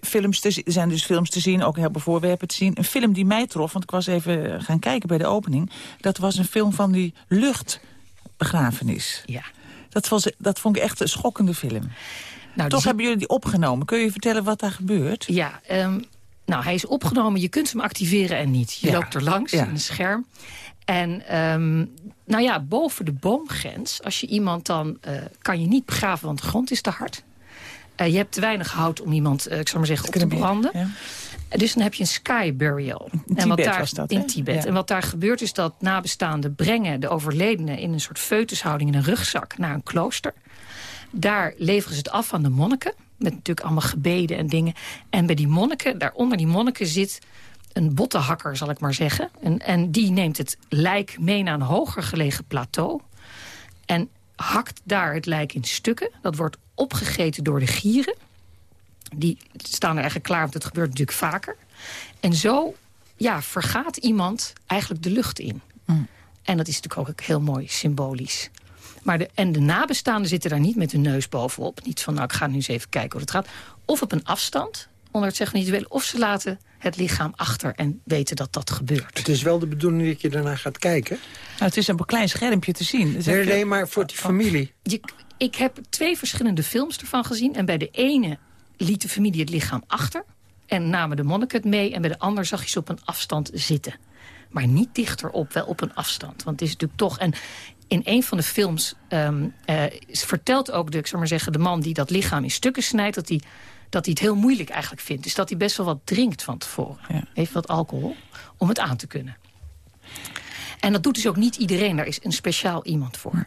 films te, er zijn dus films te zien, ook heel veel voorwerpen te zien. Een film die mij trof, want ik was even gaan kijken bij de opening. Dat was een film van die luchtbegrafenis. Ja. Dat, was, dat vond ik echt een schokkende film. Nou, Toch hebben jullie die opgenomen. Kun je vertellen wat daar gebeurt? Ja, um, nou, hij is opgenomen. Je kunt hem activeren en niet. Je loopt er langs in een scherm. En um, nou ja, boven de boomgrens, als je iemand dan... Uh, kan je niet begraven, want de grond is te hard. Uh, je hebt te weinig hout om iemand, uh, ik zal maar zeggen, op te branden. Ja. Dus dan heb je een sky burial. In en wat daar, was dat, In Tibet. En wat daar gebeurt is dat nabestaanden brengen de overledene... in een soort feutushouding in een rugzak naar een klooster. Daar leveren ze het af aan de monniken. Met natuurlijk allemaal gebeden en dingen. En bij die monniken, daaronder die monniken zit een bottenhakker, zal ik maar zeggen. En, en die neemt het lijk mee naar een hoger gelegen plateau. En hakt daar het lijk in stukken. Dat wordt opgegeten door de gieren. Die staan er eigenlijk klaar, want het gebeurt natuurlijk vaker. En zo ja, vergaat iemand eigenlijk de lucht in. Mm. En dat is natuurlijk ook heel mooi symbolisch. Maar de, en de nabestaanden zitten daar niet met hun neus bovenop. Niet van, nou, ik ga nu eens even kijken hoe het gaat. Of op een afstand, onder het zeggen niet willen. Of ze laten het lichaam achter en weten dat dat gebeurt. Het is wel de bedoeling dat je daarna gaat kijken? Nou, het is een klein schermpje te zien. Nee, nee, maar voor die familie. Je, ik heb twee verschillende films ervan gezien. En bij de ene liet de familie het lichaam achter. En namen de monniken het mee. En bij de ander zag je ze op een afstand zitten. Maar niet dichterop, wel op een afstand. Want het is natuurlijk toch... En in een van de films um, uh, vertelt ook de, ik maar zeggen, de man die dat lichaam in stukken snijdt... dat hij, dat hij het heel moeilijk eigenlijk vindt. Dus dat hij best wel wat drinkt van tevoren. Ja. Heeft wat alcohol om het aan te kunnen. En dat doet dus ook niet iedereen. Daar is een speciaal iemand voor.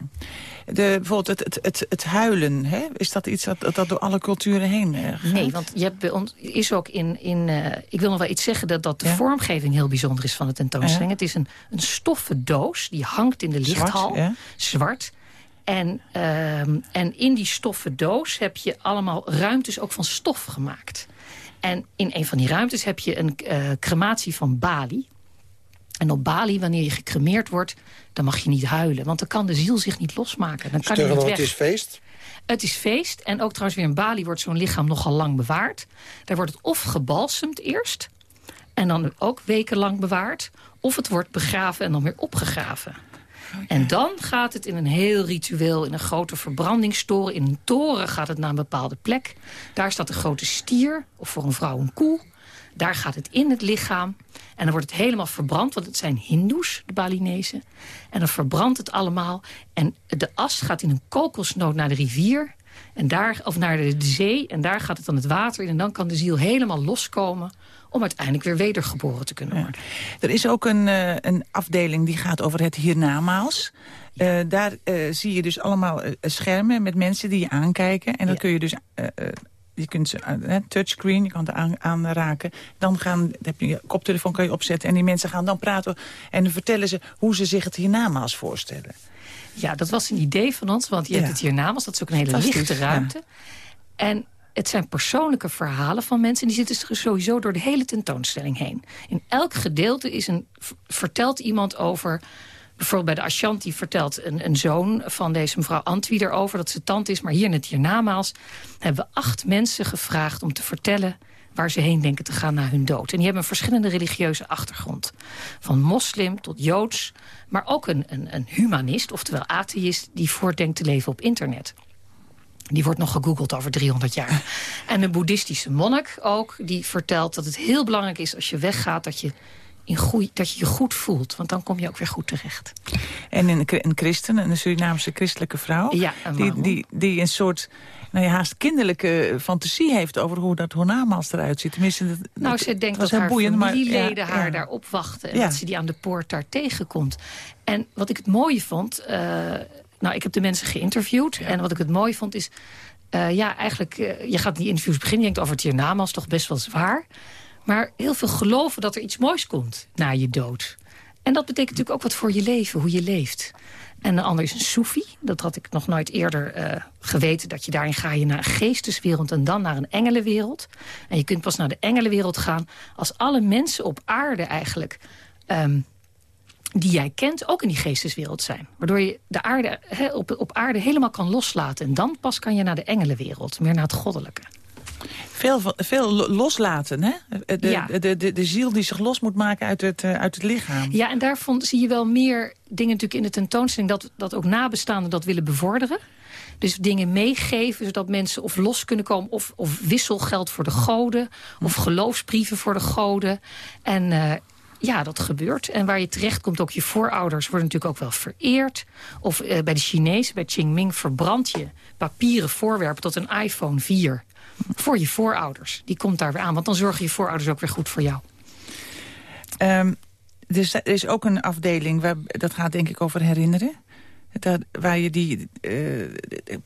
De, bijvoorbeeld het, het, het, het huilen, hè? is dat iets dat, dat door alle culturen heen uh, gaat? Nee, want je hebt bij ons, is ook in... in uh, ik wil nog wel iets zeggen dat, dat de vormgeving heel bijzonder is van de tentoonstelling. Het is een, een stoffen doos, die hangt in de lichthal. Zwart. zwart. En, uh, en in die stoffen doos heb je allemaal ruimtes ook van stof gemaakt. En in een van die ruimtes heb je een uh, crematie van Bali. En op Bali, wanneer je gecremeerd wordt, dan mag je niet huilen. Want dan kan de ziel zich niet losmaken. Dan kan niet weg. het is feest? Het is feest. En ook trouwens weer in Bali wordt zo'n lichaam nogal lang bewaard. Daar wordt het of gebalsemd eerst. En dan ook wekenlang bewaard. Of het wordt begraven en dan weer opgegraven. En dan gaat het in een heel ritueel, in een grote verbrandingstoren. In een toren gaat het naar een bepaalde plek. Daar staat een grote stier, of voor een vrouw een koe. Daar gaat het in het lichaam. En dan wordt het helemaal verbrand, want het zijn hindoes, de Balinese. En dan verbrandt het allemaal. En de as gaat in een kokosnoot naar de rivier. En daar, of naar de, zee. En daar gaat het dan het water in. En dan kan de ziel helemaal loskomen om uiteindelijk weer wedergeboren te kunnen worden. Er is ook een, uh, een afdeling die gaat over het hiernamaals. Uh, daar uh, zie je dus allemaal schermen met mensen die je aankijken. En dan kun je dus je kunt ze touchscreen, je kan het aan, aanraken. Dan gaan, heb je, je koptelefoon kan je opzetten en die mensen gaan dan praten en dan vertellen ze hoe ze zich het hiernamaals voorstellen. Ja, dat was een idee van ons, want je hebt het hiernamaals, dat is ook een hele lichte ruimte. En het zijn persoonlijke verhalen van mensen... en die zitten sowieso door de hele tentoonstelling heen. In elk gedeelte is een, vertelt iemand over bijvoorbeeld bij de Ashanti vertelt een, een zoon van deze mevrouw Antwi erover... dat ze tand is, maar hier in het hiernamaals hebben we acht mensen gevraagd om te vertellen waar ze heen denken te gaan na hun dood. En die hebben een verschillende religieuze achtergrond. Van moslim tot joods, maar ook een, een, een humanist, oftewel atheïst... die voortdenkt te leven op internet. Die wordt nog gegoogeld over 300 jaar. En een boeddhistische monnik ook, die vertelt dat het heel belangrijk is... als je weggaat, dat je, in goeie, dat je je goed voelt. Want dan kom je ook weer goed terecht. En een, een christen, een Surinaamse christelijke vrouw... Ja, die, die, die een soort nou ja, haast kinderlijke fantasie heeft... over hoe dat hiernamaals eruit ziet. Tenminste, dat, Nou, ze denkt dat haar boeiend, maar- familieleden ja, haar ja. daar opwachten... en dat ze die aan de poort daar tegenkomt. En wat ik het mooie vond... eh, nou, ik heb de mensen geïnterviewd. En wat ik het mooie vond is... eh, ja, eigenlijk, eh, je gaat die interviews beginnen... je denkt over het hiernamaals, toch best wel zwaar. Maar heel veel geloven dat er iets moois komt na je dood. En dat betekent natuurlijk ook wat voor je leven, hoe je leeft. En de ander is een soefi. Dat had ik nog nooit eerder eh, geweten. Dat je daarin ga je naar een geesteswereld en dan naar een engelenwereld. En je kunt pas naar de engelenwereld gaan... als alle mensen op aarde eigenlijk... ehm, die jij kent, ook in die geesteswereld zijn. Waardoor je de aarde, op, op aarde helemaal kan loslaten. En dan pas kan je naar de engelenwereld, meer naar het goddelijke. Veel, veel lo- loslaten, hè? De, Ja. de, de, de ziel die zich los moet maken uit het, eh, uit het lichaam. Ja, en daarvan zie je wel meer dingen natuurlijk in de tentoonstelling... dat, dat ook nabestaanden dat willen bevorderen. Dus dingen meegeven, zodat mensen of los kunnen komen... of, of wisselgeld voor de goden, of geloofsbrieven voor de goden. En eh, ja, dat gebeurt. En waar je terecht komt, ook je voorouders worden natuurlijk ook wel vereerd. Of eh, bij de Chinezen, bij Qingming, verbrand je papieren voorwerpen... tot een iPhone 4 voor je voorouders. Die komt daar weer aan, want dan zorgen je voorouders ook weer goed voor jou. Ehm, is- er is ook een afdeling, waar, dat gaat denk ik over herinneren. Dat, waar je die eh,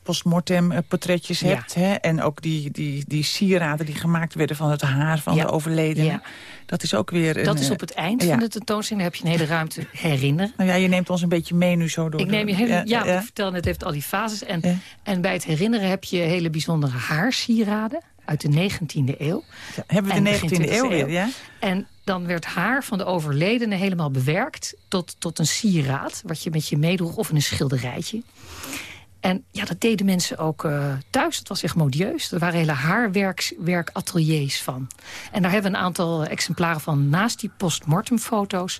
postmortem eh, portretjes Ja. hebt. Hè? En ook die, die, die sieraden die gemaakt werden van het haar van Ja. de overledene. Ja. Dat is ook weer... Een, Dat is eh, op het eind van de tentoonstelling. Daar heb je een hele ruimte herinneren. Nou ja, je neemt ons een beetje mee nu zo door. Ik neem je hele, ja, ik vertel net, het heeft al die fases. En, en bij het herinneren heb je hele bijzondere haarsieraden uit de 19e eeuw. Ja, Hebben we de begin 19e eeuw 20e weer, ja? En dan werd haar van de overledene helemaal bewerkt tot, tot een sieraad... wat je met je meedroeg of in een schilderijtje. En ja, dat deden mensen ook eh, thuis. Het was echt modieus. Er waren hele haarwerkateliers van. En daar hebben we een aantal exemplaren van naast die postmortemfoto's.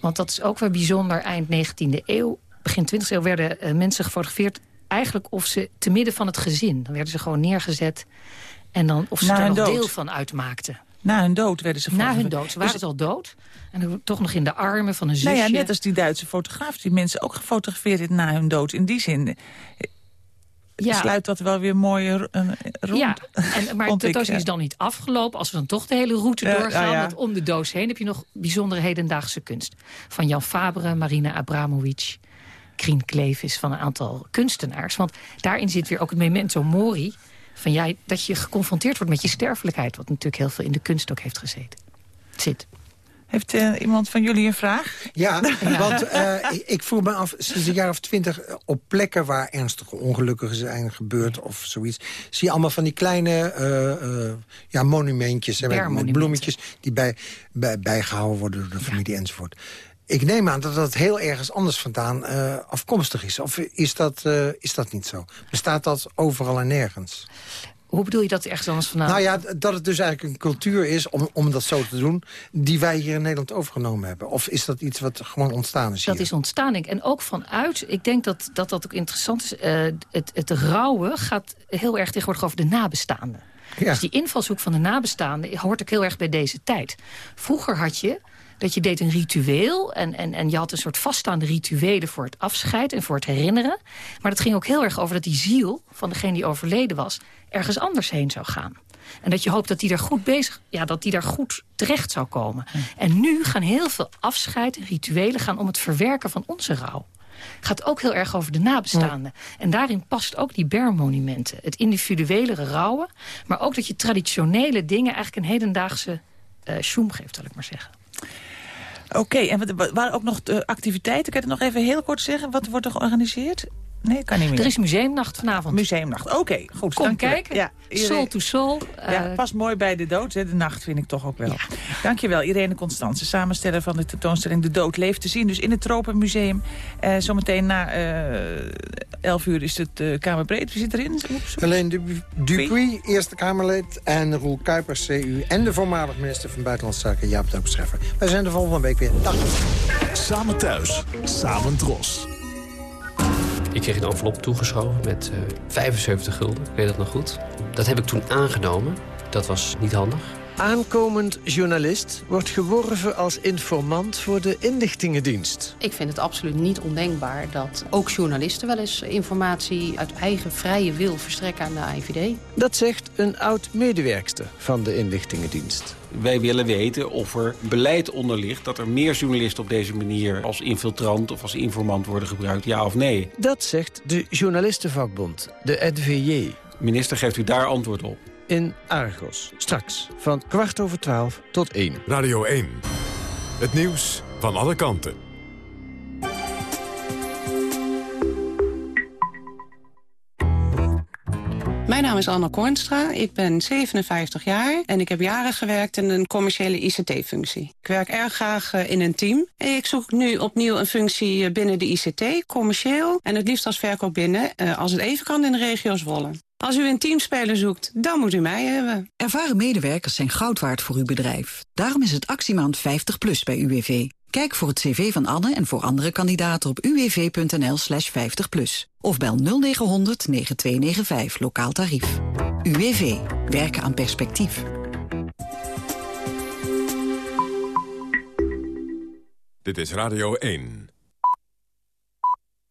Want dat is ook wel bijzonder. Eind 19e eeuw, begin 20e eeuw werden eh, mensen gefotografeerd... eigenlijk of ze te midden van het gezin. Dan werden ze gewoon neergezet. En dan of ze er deel van uitmaakten. Na hun dood werden ze Na hun dood. Ze waren Dus- dus al dood. En dan toch nog in de armen van een zusje. Nou ja, net als die Duitse fotograaf die mensen ook gefotografeerd heeft na hun dood. In die zin eh, ja. sluit dat wel weer mooi ro- eh, rond. Ja, en, maar de ik, tentoonstelling is dan niet afgelopen. Als we dan toch de hele route Ja, doorgaan. ja. Want om de doos heen heb je nog bijzondere hedendaagse kunst. Van Jan Fabre, Marina Abramovic, Krien Klevis. Van een aantal kunstenaars. Want daarin zit weer ook het memento mori. Van jij, dat je geconfronteerd wordt met je sterfelijkheid. Wat natuurlijk heel veel in de kunst ook heeft gezeten. Zit. Heeft eh, iemand van jullie een vraag? [laughs] Ja, want eh, ik, ik vroeg me af, sinds een jaar of twintig... eh, op plekken waar ernstige ongelukken zijn gebeurd of zoiets... zie je allemaal van die kleine eh, eh, ja, monumentjes... hè, met, bloemetjes die bij, bij, bijgehouden worden door de familie enzovoort. Ik neem aan dat dat heel ergens anders vandaan eh, afkomstig is. Of is dat, eh, is dat niet zo? Bestaat dat overal en nergens? Hoe bedoel je dat ergens anders vandaan? Nou ja, dat het dus eigenlijk een cultuur is om, om dat zo te doen... die wij hier in Nederland overgenomen hebben. Of is dat iets wat gewoon ontstaan is Dat hier? is ontstaan. En ook vanuit, ik denk dat dat, dat ook interessant is... eh, het, het rouwen gaat heel erg tegenwoordig over de nabestaanden. Ja. Dus die invalshoek van de nabestaanden hoort ook heel erg bij deze tijd. Vroeger had je dat je deed een ritueel... En, en, en je had een soort vaststaande rituelen voor het afscheid en voor het herinneren. Maar dat ging ook heel erg over dat die ziel van degene die overleden was... ergens anders heen zou gaan. En dat je hoopt dat die daar goed bezig, ja, dat die daar goed terecht zou komen. En nu gaan heel veel afscheid en rituelen gaan om het verwerken van onze rouw. Gaat ook heel erg over de nabestaanden. En daarin past ook die bermmonumenten. Het individuele rouwen. Maar ook dat je traditionele dingen eigenlijk een hedendaagse schoem geeft, zal ik maar zeggen. Oké, en wat- waren ook nog de activiteiten? Kan je het nog even heel kort zeggen? Wat wordt er georganiseerd? Nee, kan niet meer. Er is museumnacht vanavond. Museumnacht, oké. goed, Kom kijken. Ja, Soul to soul. Ja, Eh, past mooi bij de dood, hè, de nacht vind ik toch ook wel. Dankjewel, Irene Constance, samensteller van de tentoonstelling De Dood Leeft te zien. Dus in het Tropenmuseum. Eh, zometeen na eh 11 uur is het uh, Kamerbreed. Wie zit erin? Du- Dupuy, Eerste Kamerlid. En Roel Kuipers, CU. En de voormalig minister van Buitenlandse Zaken, Jaap Doopscheffer. Wij zijn de volgende week weer. Dag. Samen thuis, samen dros. Ik kreeg een envelop toegeschoven met eh 75 gulden. Ik weet dat nog goed. Dat heb ik toen aangenomen. Dat was niet handig. Aankomend journalist wordt geworven als informant voor de inlichtingendienst. Ik vind het absoluut niet ondenkbaar dat ook journalisten wel eens informatie uit eigen vrije wil verstrekken aan de AIVD. Dat zegt een oud-medewerkster van de inlichtingendienst. Wij willen weten of er beleid onder ligt... dat er meer journalisten op deze manier als infiltrant of als informant worden gebruikt, ja of nee. Dat zegt de journalistenvakbond, de NVJ. Minister, geeft u daar antwoord op? In Argos. Straks van kwart over twaalf tot één. Radio 1. Het nieuws van alle kanten. Mijn naam is Anna Kornstra, ik ben 57 jaar en ik heb jaren gewerkt in een commerciële ICT-functie. Ik werk erg graag eh, in een team. Ik zoek nu opnieuw een functie eh, binnen de ICT, commercieel en het liefst als verkoop binnen, eh, als het even kan in de regio Zwolle. Als u een teamspeler zoekt, dan moet u mij hebben. Ervaren medewerkers zijn goud waard voor uw bedrijf. Daarom is het actiemaand 50 plus bij UWV. Kijk voor het cv van Anne en voor andere kandidaten op uwv.nl slash 50 plus. Of bel 0900 9295 lokaal tarief. UWV. Werken aan perspectief. Dit is Radio 1.